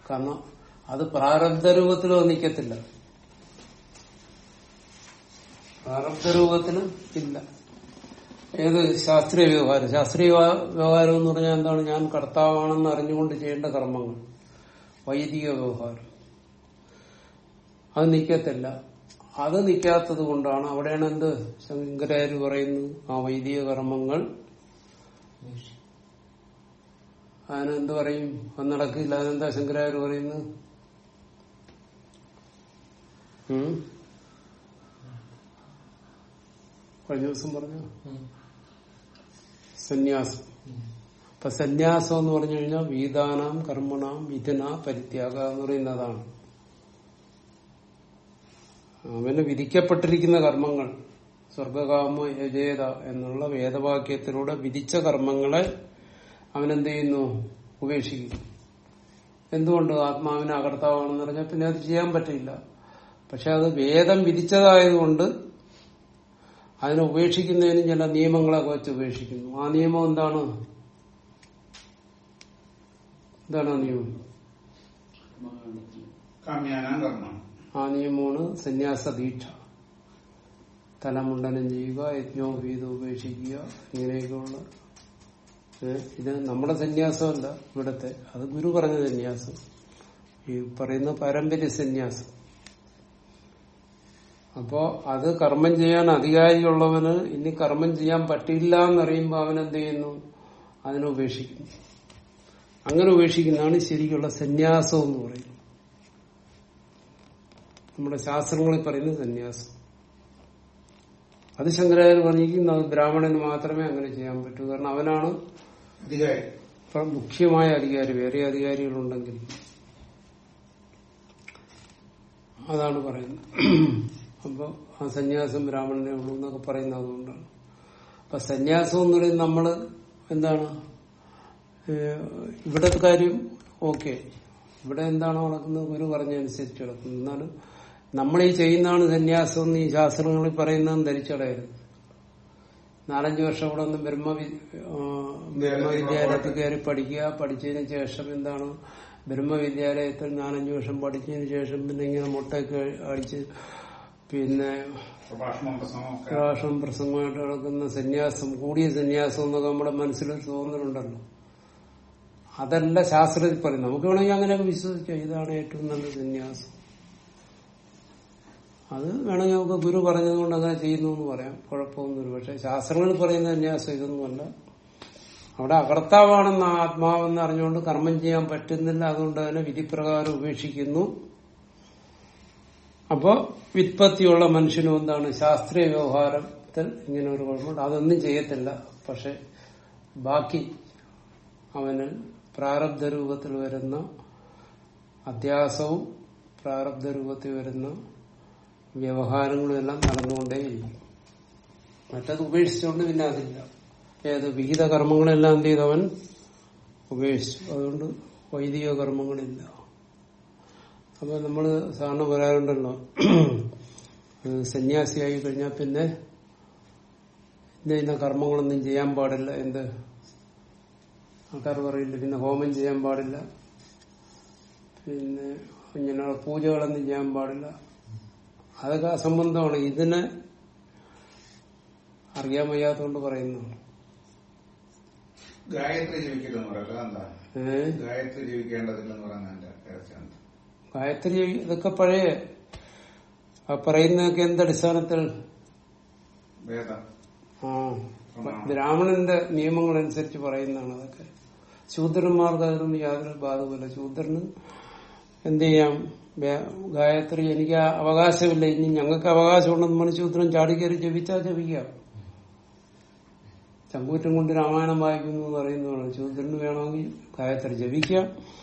കാരണം അത് പ്രാരബ്ധ രൂപത്തിലോ നിൽക്കത്തില്ല പ്രാരബ്ധ ഇല്ല. ഏത് ശാസ്ത്രീയ വ്യവഹാരം? ശാസ്ത്രീയ വ്യവഹാരം എന്ന് പറഞ്ഞാൽ എന്താണ്? ഞാൻ കർത്താവാണെന്ന് അറിഞ്ഞുകൊണ്ട് ചെയ്യേണ്ട കർമ്മങ്ങൾ. വൈദിക വ്യവഹാരം. അത് നിൽക്കത്തില്ല. അത് നിൽക്കാത്തത് കൊണ്ടാണ് അവിടെയാണ് എന്ത് ശങ്കരാചാര്യ പറയുന്നു? ആ വൈദിക കർമ്മങ്ങൾ. അതിനെന്ത് പറയും? അത് നടക്കില്ല. അതെന്താ ശങ്കരാചാര്യ പറയുന്നത്? കഴിഞ്ഞ ദിവസം പറഞ്ഞു. സന്യാസം. അപ്പൊ സന്യാസം എന്ന് പറഞ്ഞു കഴിഞ്ഞാൽ വീതാനാം കർമ്മണാം വിധന പരിത്യാഗ എന്ന് പറയുന്നതാണ്. അവന് വിധിക്കപ്പെട്ടിരിക്കുന്ന കർമ്മങ്ങൾ സ്വർഗകാമ യജേത എന്നുള്ള വേദവാക്യത്തിലൂടെ വിധിച്ച കർമ്മങ്ങളെ അവനെന്ത് ചെയ്യുന്നു ഉപേക്ഷിക്കുന്നു. എന്തുകൊണ്ട് ആത്മാവിനെ അകർത്താവാണെന്ന് പറഞ്ഞാൽ പിന്നെ അത് ചെയ്യാൻ പറ്റില്ല. പക്ഷെ അത് വേദം വിധിച്ചതായതുകൊണ്ട് അതിനെ ഉപേക്ഷിക്കുന്നതിനും ചില നിയമങ്ങളൊക്കെ വെച്ച് ഉപേക്ഷിക്കുന്നു. ആ നിയമം എന്താണ്? എന്താണ് ആ നിയമം? ആ നിയമമാണ് സന്യാസ ദീക്ഷ തലമുണ്ടനം ചെയ്യുക യജ്ഞോപീതം ഉപേക്ഷിക്കുക ഇങ്ങനെയൊക്കെയുള്ള ഇത് നമ്മുടെ സന്യാസമല്ല ഇവിടത്തെ. അത് ഗുരു പറഞ്ഞ സന്യാസം. ഈ പറയുന്ന പാരമ്പര്യ സന്യാസം. അപ്പോ അത് കർമ്മം ചെയ്യാൻ അധികാരിയുള്ളവന് ഇനി കർമ്മം ചെയ്യാൻ പറ്റില്ല എന്നറിയുമ്പോ അവൻ എന്ത് ചെയ്യുന്നു അതിനെ ഉപേക്ഷിക്കുന്നു. അങ്ങനെ ഉപേക്ഷിക്കുന്നതാണ് ശരിക്കുള്ള സന്യാസം എന്ന് പറയുന്നത്. നമ്മുടെ ശാസ്ത്രങ്ങളിൽ പറയുന്ന സന്യാസം. അത് ശങ്കരാചാര്യ പറഞ്ഞിരിക്കുന്നു അത് ബ്രാഹ്മണന് മാത്രമേ അങ്ങനെ ചെയ്യാൻ പറ്റൂ. കാരണം അവനാണ് അധികാരി. മുഖ്യമായ അധികാരി വേറെ അധികാരികളുണ്ടെങ്കിൽ. അതാണ് പറയുന്നത്. അപ്പൊ ആ സന്യാസം ബ്രാഹ്മണനെ ഉള്ളൂ എന്നൊക്കെ പറയുന്നത് അതുകൊണ്ടാണ്. അപ്പൊ സന്യാസം എന്ന് പറയുന്നത് നമ്മൾ എന്താണ്? ഇവിടെ കാര്യം ഓക്കെ. ഇവിടെ എന്താണോ നടക്കുന്നത്? ഗുരു പറഞ്ഞനുസരിച്ച് നടക്കുന്നു എന്നാലും നമ്മൾ ഈ ചെയ്യുന്നതാണ് സന്യാസം എന്ന് ഈ ശാസ്ത്രങ്ങളിൽ പറയുന്നതെന്ന് ധരിച്ചടയരുത് നാലഞ്ച് വർഷം ഇവിടെ ഒന്ന് ബ്രഹ്മ ബ്രഹ്മവിദ്യാലയത്തിൽ കയറി പഠിക്കുക. പഠിച്ചതിന് ശേഷം എന്താണ്? ബ്രഹ്മവിദ്യാലയത്തിൽ നാലഞ്ച് വർഷം പഠിച്ചതിന് ശേഷം പിന്നെ ഇങ്ങനെ മുട്ടയൊക്കെ അടിച്ച് പിന്നെ പ്രഭാഷണം പ്രസംഗം പ്രസംഗമായിട്ട് നടക്കുന്ന സന്യാസം കൂടിയ സന്യാസം എന്നൊക്കെ നമ്മുടെ മനസ്സിൽ തോന്നലുണ്ടല്ലോ. അതല്ല ശാസ്ത്രത്തിൽ പറയും നമുക്ക് വേണമെങ്കിൽ അങ്ങനെയൊക്കെ വിശ്വസിക്കാം. ഇതാണ് ഏറ്റവും നല്ല സന്യാസം. അത് വേണമെങ്കിൽ നമുക്ക് ഗുരു പറഞ്ഞതുകൊണ്ട് അങ്ങനെ ചെയ്യുന്നു എന്ന് പറയാം. കുഴപ്പമൊന്നുമില്ല. പക്ഷെ ശാസ്ത്രങ്ങൾ പറയുന്ന സന്യാസം ഇതൊന്നുമല്ല. അവിടെ അകർത്താവാണെന്ന് ആത്മാവെന്ന് അറിഞ്ഞുകൊണ്ട് കർമ്മം ചെയ്യാൻ പറ്റുന്നില്ല. അതുകൊണ്ട് തന്നെ വിധിപ്രകാരം ഉപേക്ഷിക്കുന്നു. അപ്പോ വിത്പത്തിയുള്ള മനുഷ്യനും എന്താണ്? ശാസ്ത്രീയ വ്യവഹാരത്തിൽ ഇങ്ങനെ ഒരു കുഴപ്പമുണ്ട്. അതൊന്നും ചെയ്യത്തില്ല. പക്ഷെ ബാക്കി അവന് പ്രാരബ്ധ രൂപത്തിൽ വരുന്ന അധ്യാസവും പ്രാരബ്ധ രൂപത്തിൽ വരുന്ന വ്യവഹാരങ്ങളും എല്ലാം നടന്നുകൊണ്ടേയിരിക്കും മറ്റത് ഉപേക്ഷിച്ചുകൊണ്ട് പിന്നെ അതില്ല. ഏത് വിഹിത കർമ്മങ്ങളെല്ലാം എന്ത് ചെയ്തവൻ ഉപേക്ഷിച്ചു. അതുകൊണ്ട് വൈദിക കർമ്മങ്ങളില്ല. അപ്പൊ നമ്മൾ സാറിന് പറയാറുണ്ടല്ലോ സന്യാസിയായി കഴിഞ്ഞാൽ പിന്നെ ഇന്ന കർമ്മങ്ങളൊന്നും ചെയ്യാൻ പാടില്ല എന്ത് ആൾക്കാർ പറയില്ല പിന്നെ ഹോമം ചെയ്യാൻ പാടില്ല പിന്നെ ഇങ്ങനെ പൂജകളൊന്നും ചെയ്യാൻ പാടില്ല. അതൊക്കെ അസംബന്ധമാണ് ഇതിനെ അറിയാൻ വയ്യാത്തതുകൊണ്ട് പറയുന്നു. ഗായത്രി ജീവിക്കരുതെന്ന് എന്താ? ഗായത്രി ജീവിക്കേണ്ടതില്ലെന്ന് രഹസ്യം ഗായത്രി ഇതൊക്കെ പഴയ ആ പറയുന്നതൊക്കെ എന്തടിസ്ഥാനത്തിൽ? ആ. ബ്രാഹ്മണന്റെ നിയമങ്ങൾ അനുസരിച്ച് പറയുന്നതാണ് അതൊക്കെ. ശൂദ്രന്മാർക്ക് അതിനൊന്നും യാതൊരു ബാധകമില്ല ശൂദ്രന് എന്ത് ചെയ്യാം? ഗായത്രി എനിക്ക് അവകാശമില്ല. ഇനി ഞങ്ങൾക്ക് അവകാശമുണ്ടെന്ന് പറഞ്ഞ് ശൂദ്രൻ ചാടിക്കയറി ജപിച്ചാൽ ജപിക്കാം. ചങ്കൂറ്റം കൊണ്ട് രാമായണം വായിക്കുന്നു എന്ന് പറയുന്നതാണ്. ശൂദ്രന് വേണമെങ്കിൽ ഗായത്രി ജപിക്കാം.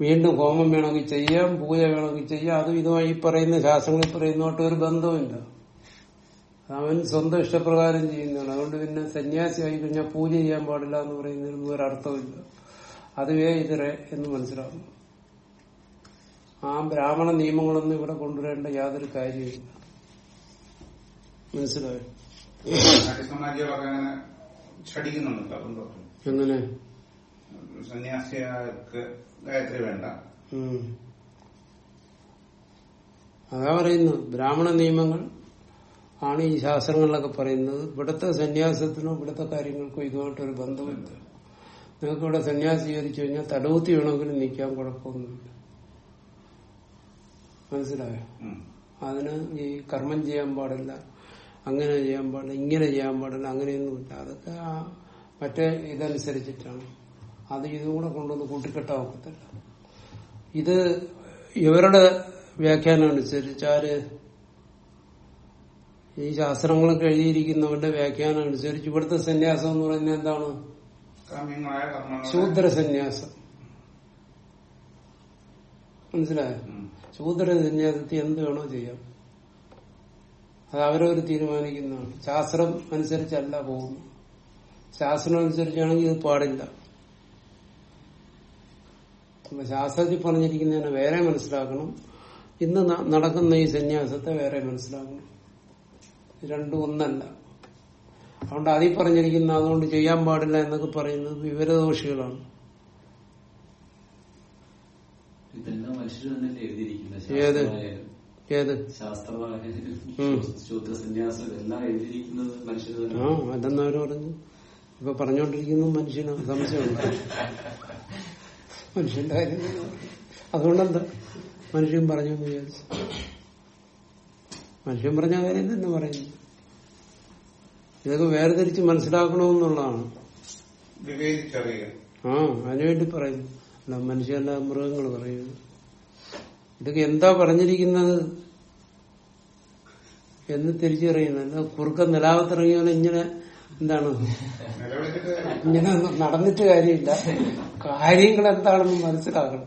വീണ്ടും ഹോമം വേണമെങ്കിൽ ചെയ്യാം പൂജ വേണമെങ്കിൽ ചെയ്യാം. അതും ഇതുമായി ഈ പറയുന്ന ശാസ്ത്രങ്ങളിൽ പറയുന്നതോട്ട് ഒരു ബന്ധവുമില്ല. അവൻ സ്വന്തം ഇഷ്ടപ്രകാരം ചെയ്യുന്നതാണ്. അതുകൊണ്ട് പിന്നെ സന്യാസിയായി കഴിഞ്ഞാൽ പൂജ ചെയ്യാൻ പാടില്ല എന്ന് പറയുന്നതിന് ഒരർത്ഥമില്ല അതുവേ ഇതരെ എന്ന് മനസ്സിലാവും ആ ബ്രാഹ്മണ നിയമങ്ങളൊന്നും ഇവിടെ കൊണ്ടുവരേണ്ട യാതൊരു കാര്യമില്ല മനസ്സിലായി? എങ്ങനെ? സന്യാസിക്ക് ഗായത്രി വേണ്ട. അതാ പറയുന്നു ബ്രാഹ്മണ നിയമങ്ങൾ ആണ് ഈ ശാസ്ത്രങ്ങളിലൊക്കെ പറയുന്നത്. ഇവിടുത്തെ സന്യാസത്തിനോ ഇവിടുത്തെ കാര്യങ്ങൾക്കോ ഇതുമായിട്ടൊരു ബന്ധമില്ല നിങ്ങൾക്ക് ഇവിടെ സന്യാസി ചോദിച്ചു കഴിഞ്ഞാൽ തടവുത്തി വേണമെങ്കിലും നിൽക്കാൻ കുഴപ്പമൊന്നുമില്ല. മനസ്സിലായോ. അതിന് ഈ കർമ്മം ചെയ്യാൻ പാടില്ല അങ്ങനെ ചെയ്യാൻ പാടില്ല ഇങ്ങനെ ചെയ്യാൻ പാടില്ല അങ്ങനെയൊന്നുമില്ല. അതൊക്കെ മറ്റേ ഇതനുസരിച്ചിട്ടാണ്. അത് ഇതുകൂടെ കൊണ്ടുവന്ന് കൂട്ടിക്കെട്ടാവത്തില്ല. ഇത് ഇവരുടെ വ്യാഖ്യാനം അനുസരിച്ചാൽ ഈ ശാസ്ത്രങ്ങളൊക്കെ എഴുതിയിരിക്കുന്നവരുടെ വ്യാഖ്യാനം അനുസരിച്ച് ഇവിടുത്തെ സന്യാസം എന്ന് പറയുന്നത് എന്താണ്? ശൂദ്ര സന്യാസം മനസ്സിലായോ? ഉം. ശൂദ്ര സന്യാസത്തിൽ എന്ത് വേണോ ചെയ്യാം. അത് അവരവർ തീരുമാനിക്കുന്നതാണ്. ശാസ്ത്രം അനുസരിച്ചല്ല പോകുന്നു ശാസ്ത്രം അനുസരിച്ചാണെങ്കിൽ ഇത് പാടില്ല. അപ്പൊ ശാസ്ത്രത്തിൽ പറഞ്ഞിരിക്കുന്നതിനെ വേറെ മനസ്സിലാക്കണം. ഇന്ന് നടക്കുന്ന ഈ സന്യാസത്തെ വേറെ മനസ്സിലാക്കണം. രണ്ടും ഒന്നല്ല. അതുകൊണ്ട് അതിൽ പറഞ്ഞിരിക്കുന്ന അതുകൊണ്ട് ചെയ്യാൻ പാടില്ല എന്നൊക്കെ പറയുന്നത് വിവരദോഷികളാണ്. ഏത്? ആ തന്നെ അതെന്ന് അവർ പറഞ്ഞു? ഇപ്പൊ പറഞ്ഞോണ്ടിരിക്കുന്ന മനുഷ്യന്. സംശയമുണ്ട്. [LAUGHS] മനുഷ്യന്റെ കാര്യം അതുകൊണ്ടെന്താ മനുഷ്യൻ പറഞ്ഞു എന്ന് വിചാരിച്ചു. മനുഷ്യൻ പറഞ്ഞ കാര്യം തന്നെ പറയുന്നു ഇതൊക്കെ വേർതിരിച്ച് മനസ്സിലാക്കണമെന്നുള്ളതാണ്. ആ അതിനുവേണ്ടി പറയുന്നു. അല്ല മനുഷ്യല്ല മൃഗങ്ങൾ പറയുന്നു. ഇതൊക്കെ എന്താ പറഞ്ഞിരിക്കുന്നത്? എന്ന് തിരിച്ചറിയുന്നത് കുറുക്ക നിലാവത്തിറങ്ങിയാലും ഇങ്ങനെ എന്താണ്? ഇങ്ങനെ നടന്നിട്ട് കാര്യമില്ല. കാര്യങ്ങൾ എന്താണെന്ന് മനസ്സിലാക്കണം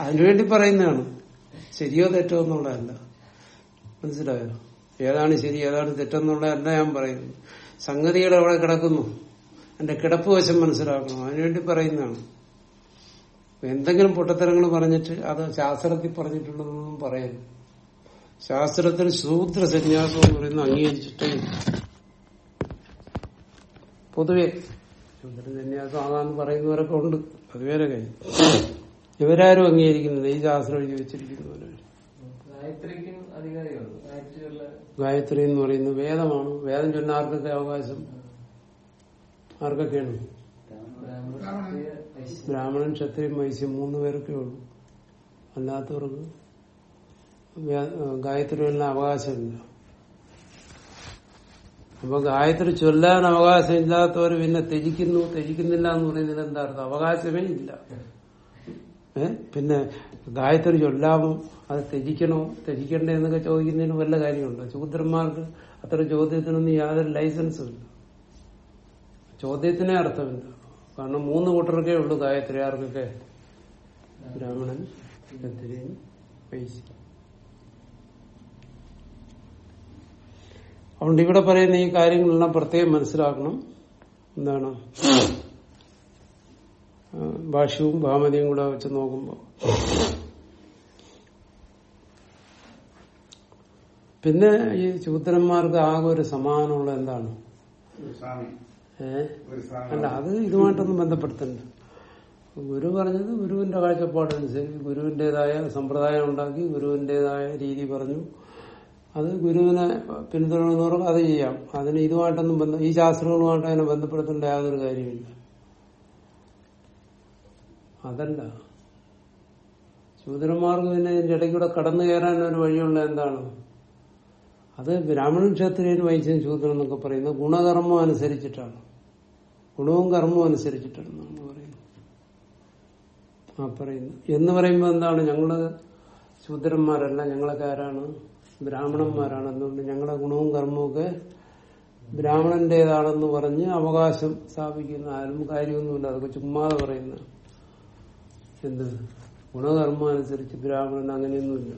അതിനുവേണ്ടി പറയുന്നതാണ്. ശരിയോ തെറ്റോ എന്നുള്ളതല്ല. മനസ്സിലായോ? ഏതാണ് ശരി ഏതാണ് തെറ്റെന്നുള്ളതല്ല ഞാൻ പറയുന്നത്. സംഗതികൾ അവിടെ കിടക്കുന്നു. എന്റെ കിടപ്പ് വശം മനസ്സിലാക്കണം. അതിനുവേണ്ടി പറയുന്നതാണ്. എന്തെങ്കിലും പൊട്ടത്തരങ്ങൾ പറഞ്ഞിട്ട് അത് ശാസ്ത്രത്തിൽ പറഞ്ഞിട്ടുണ്ടെന്നൊന്നും പറയരുത്. ശാസ്ത്രത്തിൽ ശൂദ്ര സന്യാസം എന്ന് പറയുന്നത് അംഗീകരിച്ചിട്ടേ. പൊതുവെ സന്യാസം ആകാന്ന് പറയുന്നവരൊക്കെ ഉണ്ട്. അത് വേറെ കാര്യം ഇവരാരും അംഗീകരിക്കുന്നില്ല. ഈ ശാസ്ത്രം എഴുതി വെച്ചിരിക്കുന്നവര്. ഗായത്രി എന്ന് പറയുന്നത് വേദമാണ്. വേദം ചൊന്ന ആർക്കൊക്കെ അവകാശം? ആർക്കൊക്കെയാണ്? ബ്രാഹ്മണ ക്ഷത്രിയ വൈശ്യ ബ്രാഹ്മണൻ ക്ഷത്രിയൻ വൈശ്യം മൂന്ന് പേരൊക്കെ ഉള്ളൂ. അല്ലാത്തവർക്ക് ഗായത്രി ചൊല്ലാൻ അവകാശമില്ല. അപ്പൊ ഗായത്രി ചൊല്ലാൻ അവകാശം ഇല്ലാത്തവർ പിന്നെ ത്യജിക്കുന്നു ത്യജിക്കുന്നില്ല എന്ന് പറയുന്നതിന് എന്താ അർത്ഥം അവകാശമേ ഇല്ല. പിന്നെ ഗായത്രി ചൊല്ലാമോ? അത് ത്യജിക്കണോ? ത്യജിക്കണ്ടേ എന്നൊക്കെ ചോദിക്കുന്നതിന് വല്ല കാര്യമുണ്ടോ? ശൂദ്രന്മാർക്ക് അത്ര ചോദ്യത്തിനൊന്നും യാതൊരു ലൈസൻസും ഇല്ല. ചോദ്യത്തിനെ അർത്ഥമില്ല. കാരണം മൂന്ന് കൂട്ടർക്കേ ഉള്ളൂ ഗായത്രി ആർക്കൊക്കെ. ബ്രാഹ്മണൻ ക്ഷത്രിയൻ വൈശ്യൻ. അതുകൊണ്ട് ഇവിടെ പറയുന്ന ഈ കാര്യങ്ങളെല്ലാം പ്രത്യേകം മനസ്സിലാക്കണം. എന്താണ്? ഭാഷ്യവും ഭാമതിയും കൂടെ വെച്ച് നോക്കുമ്പോൾ പിന്നെ ഈ ശൂദ്രന്മാർക്ക് ആകെ ഒരു സമാനമുള്ള എന്താണ്? അല്ല അത് ഇതുമായിട്ടൊന്നും ബന്ധപ്പെടുത്തണ്ട. ഗുരു പറഞ്ഞത് ഗുരുവിന്റെ കാഴ്ചപ്പാടനുസരിച്ച് ഗുരുവിന്റേതായ സമ്പ്രദായം ഉണ്ടാക്കി ഗുരുവിന്റേതായ രീതി പറഞ്ഞു. അത് ഗുരുവിനെ പിന്തുടരുന്നവർക്ക് അത് ചെയ്യാം. അതിന് ഇതുമായിട്ടൊന്നും ബന്ധം ഈ ശാസ്ത്രങ്ങളുമായിട്ട് അതിനെ ബന്ധപ്പെടുത്തേണ്ട യാതൊരു കാര്യമില്ല. അതല്ല. ശൂദ്രന്മാർക്ക് പിന്നെ ഇതിന്റെ ഇടയ്ക്കൂടെ കടന്നു കയറാൻ ഒരു വഴിയുള്ള എന്താണ്? അത് ബ്രാഹ്മണ ക്ഷത്രിയൻ വൈശ്യൻ ശൂദ്രൻ എന്നൊക്കെ പറയുന്നത് ഗുണകർമ്മം അനുസരിച്ചിട്ടാണ്. ഗുണവും കർമ്മവും അനുസരിച്ചിട്ടാണ് നമ്മൾ പറയുന്നത്. ആ എന്ന് പറയുമ്പോൾ എന്താണ്? ഞങ്ങൾ ശൂദ്രന്മാരല്ല ഞങ്ങളൊക്കെ ആരാണ്? ബ്രാഹ്മണന്മാരാണ് എന്തുകൊണ്ട് ഞങ്ങളുടെ ഗുണവും കർമ്മവും ഒക്കെ ബ്രാഹ്മണന്റേതാണെന്ന് പറഞ്ഞ് അവകാശം സ്ഥാപിക്കുന്ന ആരും കാര്യമൊന്നുമില്ല. അതൊക്കെ ചുമ്മാതെ പറയുന്ന എന്ത്? ഗുണകർമ്മം അനുസരിച്ച് ബ്രാഹ്മണൻ അങ്ങനെയൊന്നുമില്ല.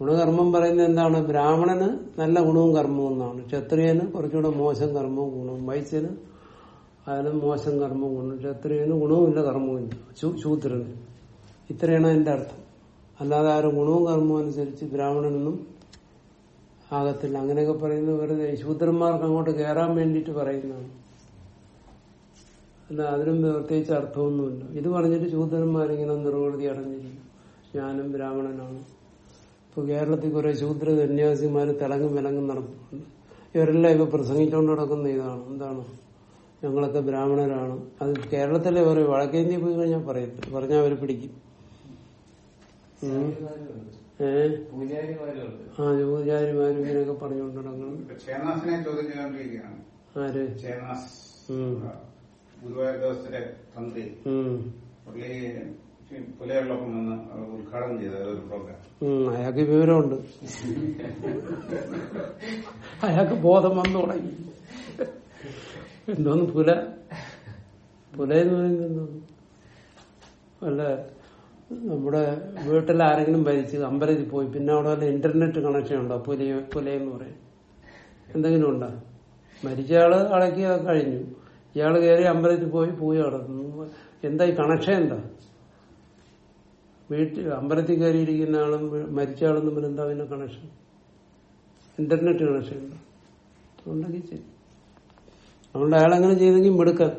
ഗുണകർമ്മം പറയുന്നത് എന്താണ്? ബ്രാഹ്മണന് നല്ല ഗുണവും കർമ്മവും എന്നാണ്. ക്ഷത്രിയന് കുറച്ചുകൂടെ മോശം കർമ്മവും ഗുണവും. വൈശ്യന് അതിന് മോശം കർമ്മവും ഗുണവും. ക്ഷത്രിയന് കർമ്മവും ഇല്ല ശൂദ്രന്. ഇത്രയാണ് അതിന്റെ അർത്ഥം. അല്ലാതെ ആരും ഗുണവും കർമ്മവും അനുസരിച്ച് ബ്രാഹ്മണനൊന്നും ആകത്തില്ല. അങ്ങനെയൊക്കെ പറയുന്നത് വെറുതെ ശൂദ്രന്മാർക്ക് അങ്ങോട്ട് കയറാൻ വേണ്ടിയിട്ട് പറയുന്നതാണ്. അല്ല അതിനും പ്രത്യേകിച്ച് അർത്ഥമൊന്നുമില്ല. ഇത് പറഞ്ഞിട്ട് ശൂദ്രന്മാരിങ്ങനെ നിർവൃതി അടഞ്ഞിരിക്കും ഞാനും ബ്രാഹ്മണനാണ്. ഇപ്പൊ കേരളത്തിൽ കുറെ ശൂദ്ര സന്യാസിമാര് തിളങ്ങും വിലങ്ങും നടക്കുന്നുണ്ട് ഇവരെല്ലാം ഇപ്പൊ പ്രസംഗിച്ചുകൊണ്ട് നടക്കുന്ന ഇതാണ്. എന്താണ്? ഞങ്ങളൊക്കെ ബ്രാഹ്മണരാണ്. അത് കേരളത്തിലെ പറയും വടക്കേന്ത്യ പോയി കഴിഞ്ഞാൽ പറയത്തില്ല. പറഞ്ഞാൽ അവർ പിടിക്കും. ഏ? ആ പൂജാരിമാരും ഇങ്ങനെയൊക്കെ പറഞ്ഞുകൊണ്ട് നടക്കണം. ആര്. ഗുരുവായൂർ ദിവസത്തിലെ തന്ത്രി. പുള്ളി പുലയുള്ളപ്പം വന്ന് ഉദ്ഘാടനം ചെയ്ത ഒരു പ്രോഗ്രാം അയാൾക്ക് വിവരമുണ്ട്. അയാൾക്ക് ബോധം വന്നു തുടങ്ങി. എന്തോന്ന് പുല? പുല എന്ന് പറയുന്നത് എന്തോന്ന്? അല്ല നമ്മുടെ വീട്ടിൽ ആരെങ്കിലും ഭരിച്ച് അമ്പലത്തിൽ പോയി പിന്നെ അവിടെ വല്ല ഇന്റർനെറ്റ് കണക്ഷൻ ഉണ്ടോ? പുല പുലയെന്ന് പറയും. എന്തെങ്കിലും ഉണ്ടോ? മരിച്ച ആൾ അടക്കി കഴിഞ്ഞു. ഇയാൾ കയറി അമ്പലത്തിൽ പോയി പൂജ നടത്തുന്നു. എന്താ ഈ കണക്ഷൻ എന്താ? വീട്ടിൽ അമ്പലത്തിൽ കയറിയിരിക്കുന്ന ആളും മരിച്ച ആളും തമ്മിൽ എന്താ പിന്നെ കണക്ഷൻ ഇന്റർനെറ്റ് കണക്ഷൻ ഉണ്ടോ? ശരി അതുകൊണ്ട് അയാൾ അങ്ങനെ ചെയ്തെങ്കിൽ മിടുക്കാൻ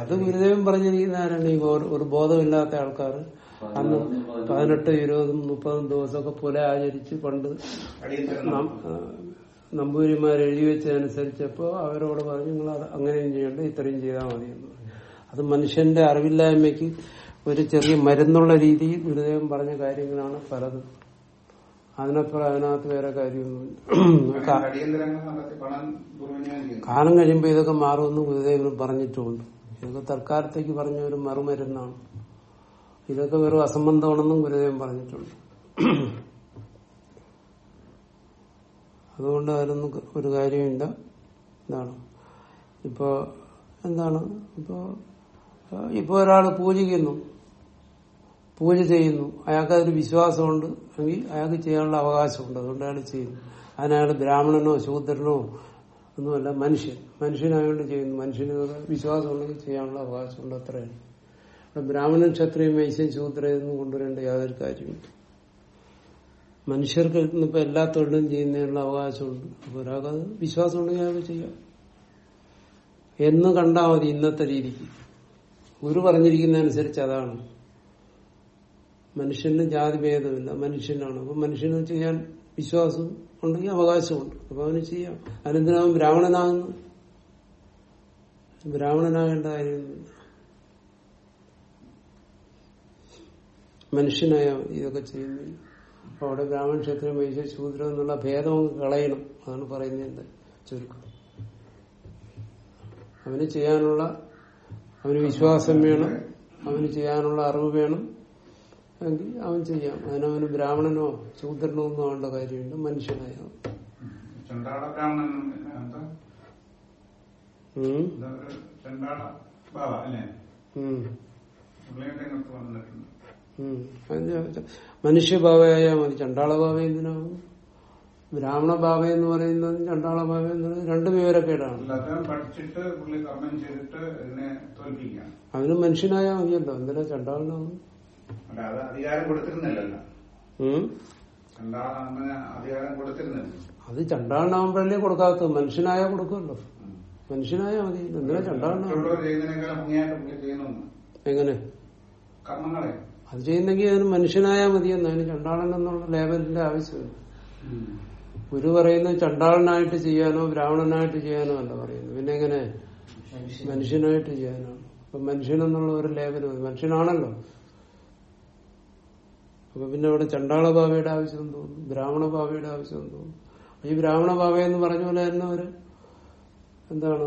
അത് ഗുരുദേവൻ പറഞ്ഞിരിക്കുന്ന ആരാണ്? ഈ ഒരു ബോധമില്ലാത്ത ആൾക്കാർ അന്ന് പതിനെട്ട് ഇരുപതും മുപ്പതും ദിവസമൊക്കെ പുല ആചരിച്ച് പണ്ട് നമ്പൂരിമാർ എഴുതി വെച്ചതനുസരിച്ചപ്പോ അവരോട് പറഞ്ഞു നിങ്ങൾ അങ്ങനെയും ചെയ്യണ്ട ഇത്രയും ചെയ്താൽ മതി. അത് മനുഷ്യന്റെ അറിവില്ലായ്മയ്ക്ക് ഒരു ചെറിയ മരുന്നുള്ള രീതിയിൽ ഗുരുദേവൻ പറഞ്ഞ കാര്യങ്ങളാണ് പലതും. അതിനപ്പുറം അതിനകത്ത് വേറെ കാര്യമൊന്നുമില്ല കാലം കഴിയുമ്പോൾ ഇതൊക്കെ മാറുമെന്ന് ഗുരുദേവനും പറഞ്ഞിട്ടുമുണ്ട് ഇതൊക്കെ തൽക്കാലത്തേക്ക് പറഞ്ഞ ഒരു മറുമരുന്നാണ്. ഇതൊക്കെ വെറും അസംബന്ധമാണെന്നും ഗുരുദേവൻ പറഞ്ഞിട്ടുണ്ട്. അതുകൊണ്ട് അതിലൊന്നും ഒരു കാര്യമില്ല. എന്താണ് ഇപ്പോ എന്താണ്? ഇപ്പോ ഇപ്പൊ ഒരാൾ പൂജിക്കുന്നു. പൂജ ചെയ്യുന്നു. അയാൾക്ക് അതൊരു വിശ്വാസമുണ്ട്. അല്ലെങ്കിൽ അയാൾക്ക് ചെയ്യാനുള്ള അവകാശമുണ്ട്. അതുകൊണ്ട് അയാൾ ചെയ്യുന്നു അതിനയാൾ ബ്രാഹ്മണനോ ശൂദ്രനോ ഒന്നുമല്ല മനുഷ്യൻ. മനുഷ്യനായോണ്ട് ചെയ്യുന്നു. മനുഷ്യന് വിശ്വാസമുണ്ടെങ്കിൽ ചെയ്യാനുള്ള അവകാശമുണ്ട് അത്രയാണ് ബ്രാഹ്മണൻ ക്ഷത്രിയും വൈശ്യൻ ശൂദ്രയെന്നും കൊണ്ടുവരേണ്ട യാതൊരു കാര്യമില്ല. മനുഷ്യർക്ക് ഇന്നിപ്പോ എല്ലാ തൊഴിലും ചെയ്യുന്നതിനുള്ള അവകാശമുണ്ട്. അപ്പൊ ഒരാൾക്കത് വിശ്വാസം ഉണ്ടെങ്കിൽ അയാൾക്ക് ചെയ്യാം. എന്ന് കണ്ടാൽ മതി ഇന്നത്തെ രീതിക്ക്. ഗുരു പറഞ്ഞിരിക്കുന്നതനുസരിച്ച് അതാണ്. മനുഷ്യന് ജാതി ഭേദമില്ല. മനുഷ്യനാണ്. അപ്പൊ മനുഷ്യന് ചെയ്യാൻ വിശ്വാസം ഉണ്ടെങ്കിൽ അവകാശമുണ്ട്. അപ്പൊ അവന് ചെയ്യാം. അനന്തരാവും ബ്രാഹ്മണനാകുന്നു. ബ്രാഹ്മണനാകേണ്ട കാര്യമൊന്നുമില്ല മനുഷ്യനായ ഇതൊക്കെ ചെയ്യുന്നു. അപ്പൊ അവിടെ ബ്രാഹ്മണ ക്ഷേത്രം വൈശ്യ ശൂദ്രം എന്നുള്ള ഭേദം കളയണം. അതാണ് പറയുന്നതിന്റെ ചുരുക്കം. അവന് ചെയ്യാനുള്ള അവന് വിശ്വാസം വേണം. അവന് ചെയ്യാനുള്ള അറിവ് വേണം. എങ്കിൽ അവൻ ചെയ്യാം. അതിനവന് ബ്രാഹ്മണനോ ശൂദ്രനോ ഒന്നും ആവേണ്ട കാര്യമില്ല. മനുഷ്യനായോ മനുഷ്യഭാവയായ മതി. ചണ്ടാളഭാവ എന്തിനാവും ബ്രാഹ്മണ ഭാവ എന്ന് പറയുന്നത് ചണ്ടാള ഭാവ എന്ന് പറയുന്നത് രണ്ട് വിവരക്കേടാണ്. പഠിച്ചിട്ട് അതിന് മനുഷ്യനായാൽ മതിയല്ലോ. എന്തിനാ ചണ്ടാളനാവും അല്ല അത് അധികാരം കൊടുത്തിരുന്നില്ലല്ലോ. അധികാരം കൊടുത്തിരുന്നില്ല അത് ചണ്ടാളനാകുമ്പോഴല്ലേ കൊടുക്കാത്തത്. മനുഷ്യനായ കൊടുക്കുമല്ലോ. മനുഷ്യനായ മതി. എന്തിനാ ചെയ്യുന്നു എങ്ങനെ? കർമ്മങ്ങളെ. അത് ചെയ്യുന്നെങ്കിൽ അതിന് മനുഷ്യനായാൽ മതി അതിന് ചണ്ടാളൻ എന്നുള്ള ലേബലിന്റെ ആവശ്യമില്ല. ഗുരു പറയുന്നത് ചണ്ടാളനായിട്ട് ചെയ്യാനോ ബ്രാഹ്മണനായിട്ട് ചെയ്യാനോ അല്ല പറയുന്നത്. പിന്നെ എങ്ങനെ? മനുഷ്യനായിട്ട് ചെയ്യാനോ. അപ്പൊ മനുഷ്യൻ എന്നുള്ള ഒരു ലേബൽ മനുഷ്യനാണല്ലോ. അപ്പൊ പിന്നെ ഇവിടെ ചണ്ടാള ഭാവയുടെ ആവശ്യം എന്തോ ബ്രാഹ്മണ ഭാവയുടെ ആവശ്യം എന്തോ ഈ ബ്രാഹ്മണ ഭാവ എന്ന് പറഞ്ഞ പോലെ തന്നെ അവർ. എന്താണ്?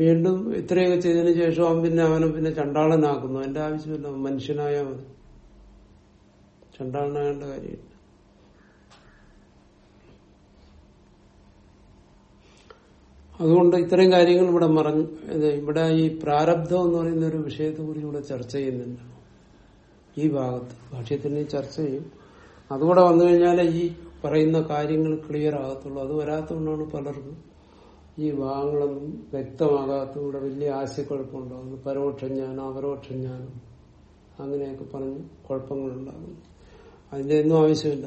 വീണ്ടും ഇത്രയൊക്കെ ചെയ്തതിനു ശേഷം അവൻ പിന്നെ അവനെ പിന്നെ ചണ്ടാളനാക്കുന്നു. അതിന്റെ ആവശ്യമില്ല അവൻ മനുഷ്യനായാൽ മതി. ചണ്ടാളനാകേണ്ട കാര്യമില്ല. അതുകൊണ്ട് ഇത്രയും കാര്യങ്ങൾ ഇവിടെ മറഞ്ഞു ഇവിടെ ഈ പ്രാരബ്ധം എന്ന് പറയുന്ന ഒരു വിഷയത്തെ കുറിച്ച് ഇവിടെ ചർച്ച ചെയ്യുന്നില്ല ഈ ഭാഗത്ത് ഭാഷ്യത്തിന് ചർച്ച ചെയ്യും. അതുകൂടെ വന്നു കഴിഞ്ഞാൽ ഈ പറയുന്ന കാര്യങ്ങൾ ക്ലിയർ ആകത്തുള്ളൂ. അത് വരാത്തതുകൊണ്ടാണ് പലർക്കും ഈ ഭാഗങ്ങളൊന്നും വ്യക്തമാകാത്ത ഇവിടെ വലിയ ആശയക്കുഴപ്പമുണ്ടാകുന്നു പരോക്ഷ ജ്ഞാനം അപരോക്ഷ ജ്ഞാനം അങ്ങനെയൊക്കെ പറഞ്ഞ് കുഴപ്പങ്ങളുണ്ടാകുന്നു അതിന്റെ ഒന്നും ആവശ്യമില്ല.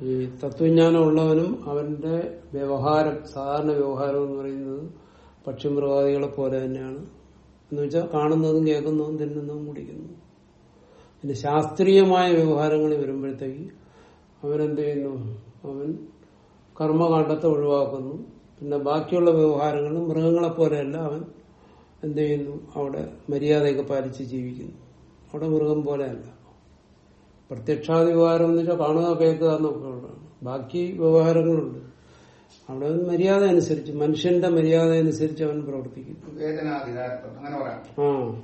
ഈ തത്വജ്ഞാനം ഉള്ളവനും അവന്റെ വ്യവഹാരം സാധാരണ വ്യവഹാരം എന്ന് പറയുന്നത് പക്ഷിമൃഗാദികളെ പോലെ തന്നെയാണ്. എന്ന് വെച്ചാൽ കാണുന്നതും കേൾക്കുന്നതും തിന്നുന്നതും കുടിക്കുന്നു. പിന്നെ ശാസ്ത്രീയമായ വ്യവഹാരങ്ങളിൽ വരുമ്പോഴത്തേക്ക് അവനെന്ത് ചെയ്യുന്നു? അവൻ കർമ്മകാണ്ഡത്തെ ഒഴിവാക്കുന്നു. പിന്നെ ബാക്കിയുള്ള വ്യവഹാരങ്ങളും മൃഗങ്ങളെ പോലെയല്ല. അവൻ എന്ത് ചെയ്യുന്നു? അവിടെ മര്യാദയൊക്കെ പാലിച്ച് ജീവിക്കുന്നു. അവിടെ മൃഗം പോലെയല്ല. പ്രത്യക്ഷാതി വ്യവഹാരം എന്ന് വെച്ചാൽ കാണുക കേൾക്കുക എന്നൊക്കെ ബാക്കി വ്യവഹാരങ്ങളുണ്ട്. അവിടെ മര്യാദ അനുസരിച്ച് മനുഷ്യന്റെ മര്യാദ അനുസരിച്ച് അവൻ പ്രവർത്തിക്കും. ആ.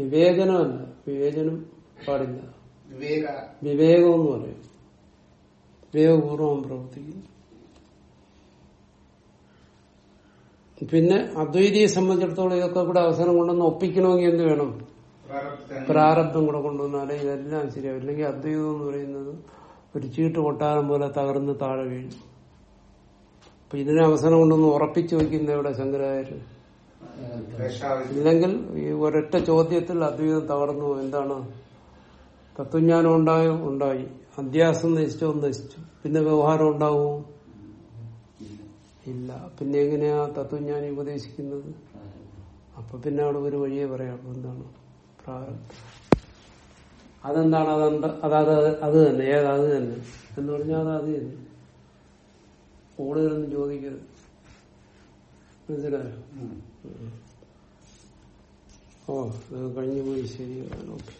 വിവേചനമല്ല. വിവേചനം പാടില്ല. വിവേക. വിവേകം എന്ന് പറയും. വിവേകപൂർവം പ്രവർത്തിക്കും. പിന്നെ അദ്വൈതിയെ സംബന്ധിച്ചിടത്തോളം ഇതൊക്കെ കൂടെ അവസരം കൊണ്ടുവന്ന് ഒപ്പിക്കണമെങ്കിൽ എന്ത് വേണം? പ്രാരബ്ധം. കൂടെ കൊണ്ടുവന്നാലേ ഇതെല്ലാം ശരിയാവും. ഇല്ലെങ്കിൽ അദ്വൈതം എന്ന് പറയുന്നത് ഒരു ചീട്ട് കൊട്ടാരം പോലെ തകർന്ന് താഴെ വീഴും. അപ്പൊ ഇതിനെ അവസരം കൊണ്ടൊന്ന് ഉറപ്പിച്ചു വെക്കുന്ന ഇവിടെ ശങ്കരാചാര്യ ഇല്ലെങ്കിൽ ഈ ഒരൊറ്റ ചോദ്യത്തിൽ അദ്വൈതം തകർന്നു. എന്താണ്? തത്വജ്ഞാനം ഉണ്ടായോ ഉണ്ടായി. അധ്യാസം നശിച്ചോ നശിച്ചു. പിന്നെ വ്യവഹാരം ഉണ്ടാവുമോ ഇല്ല. പിന്നെ എങ്ങനെയാ തത്വജ്ഞാനി ഉപദേശിക്കുന്നത്? അപ്പൊ പിന്നെ അവിടെ ഒരു വഴിയെ പറയാം. എന്താണ്? പ്രാരബ്ധം. അതെന്താണ്? അതെന്താ? അത് അത് തന്നെ. ഏത്? അത് തന്നെ. എന്ന് പറഞ്ഞാൽ അത് അത് തന്നെ. കൂടുതലൊന്നും ചോദിക്കരുത്. മനസ്സിലായോ. ഓ അത് കഴിഞ്ഞു പോയി ശരി ഓക്കെ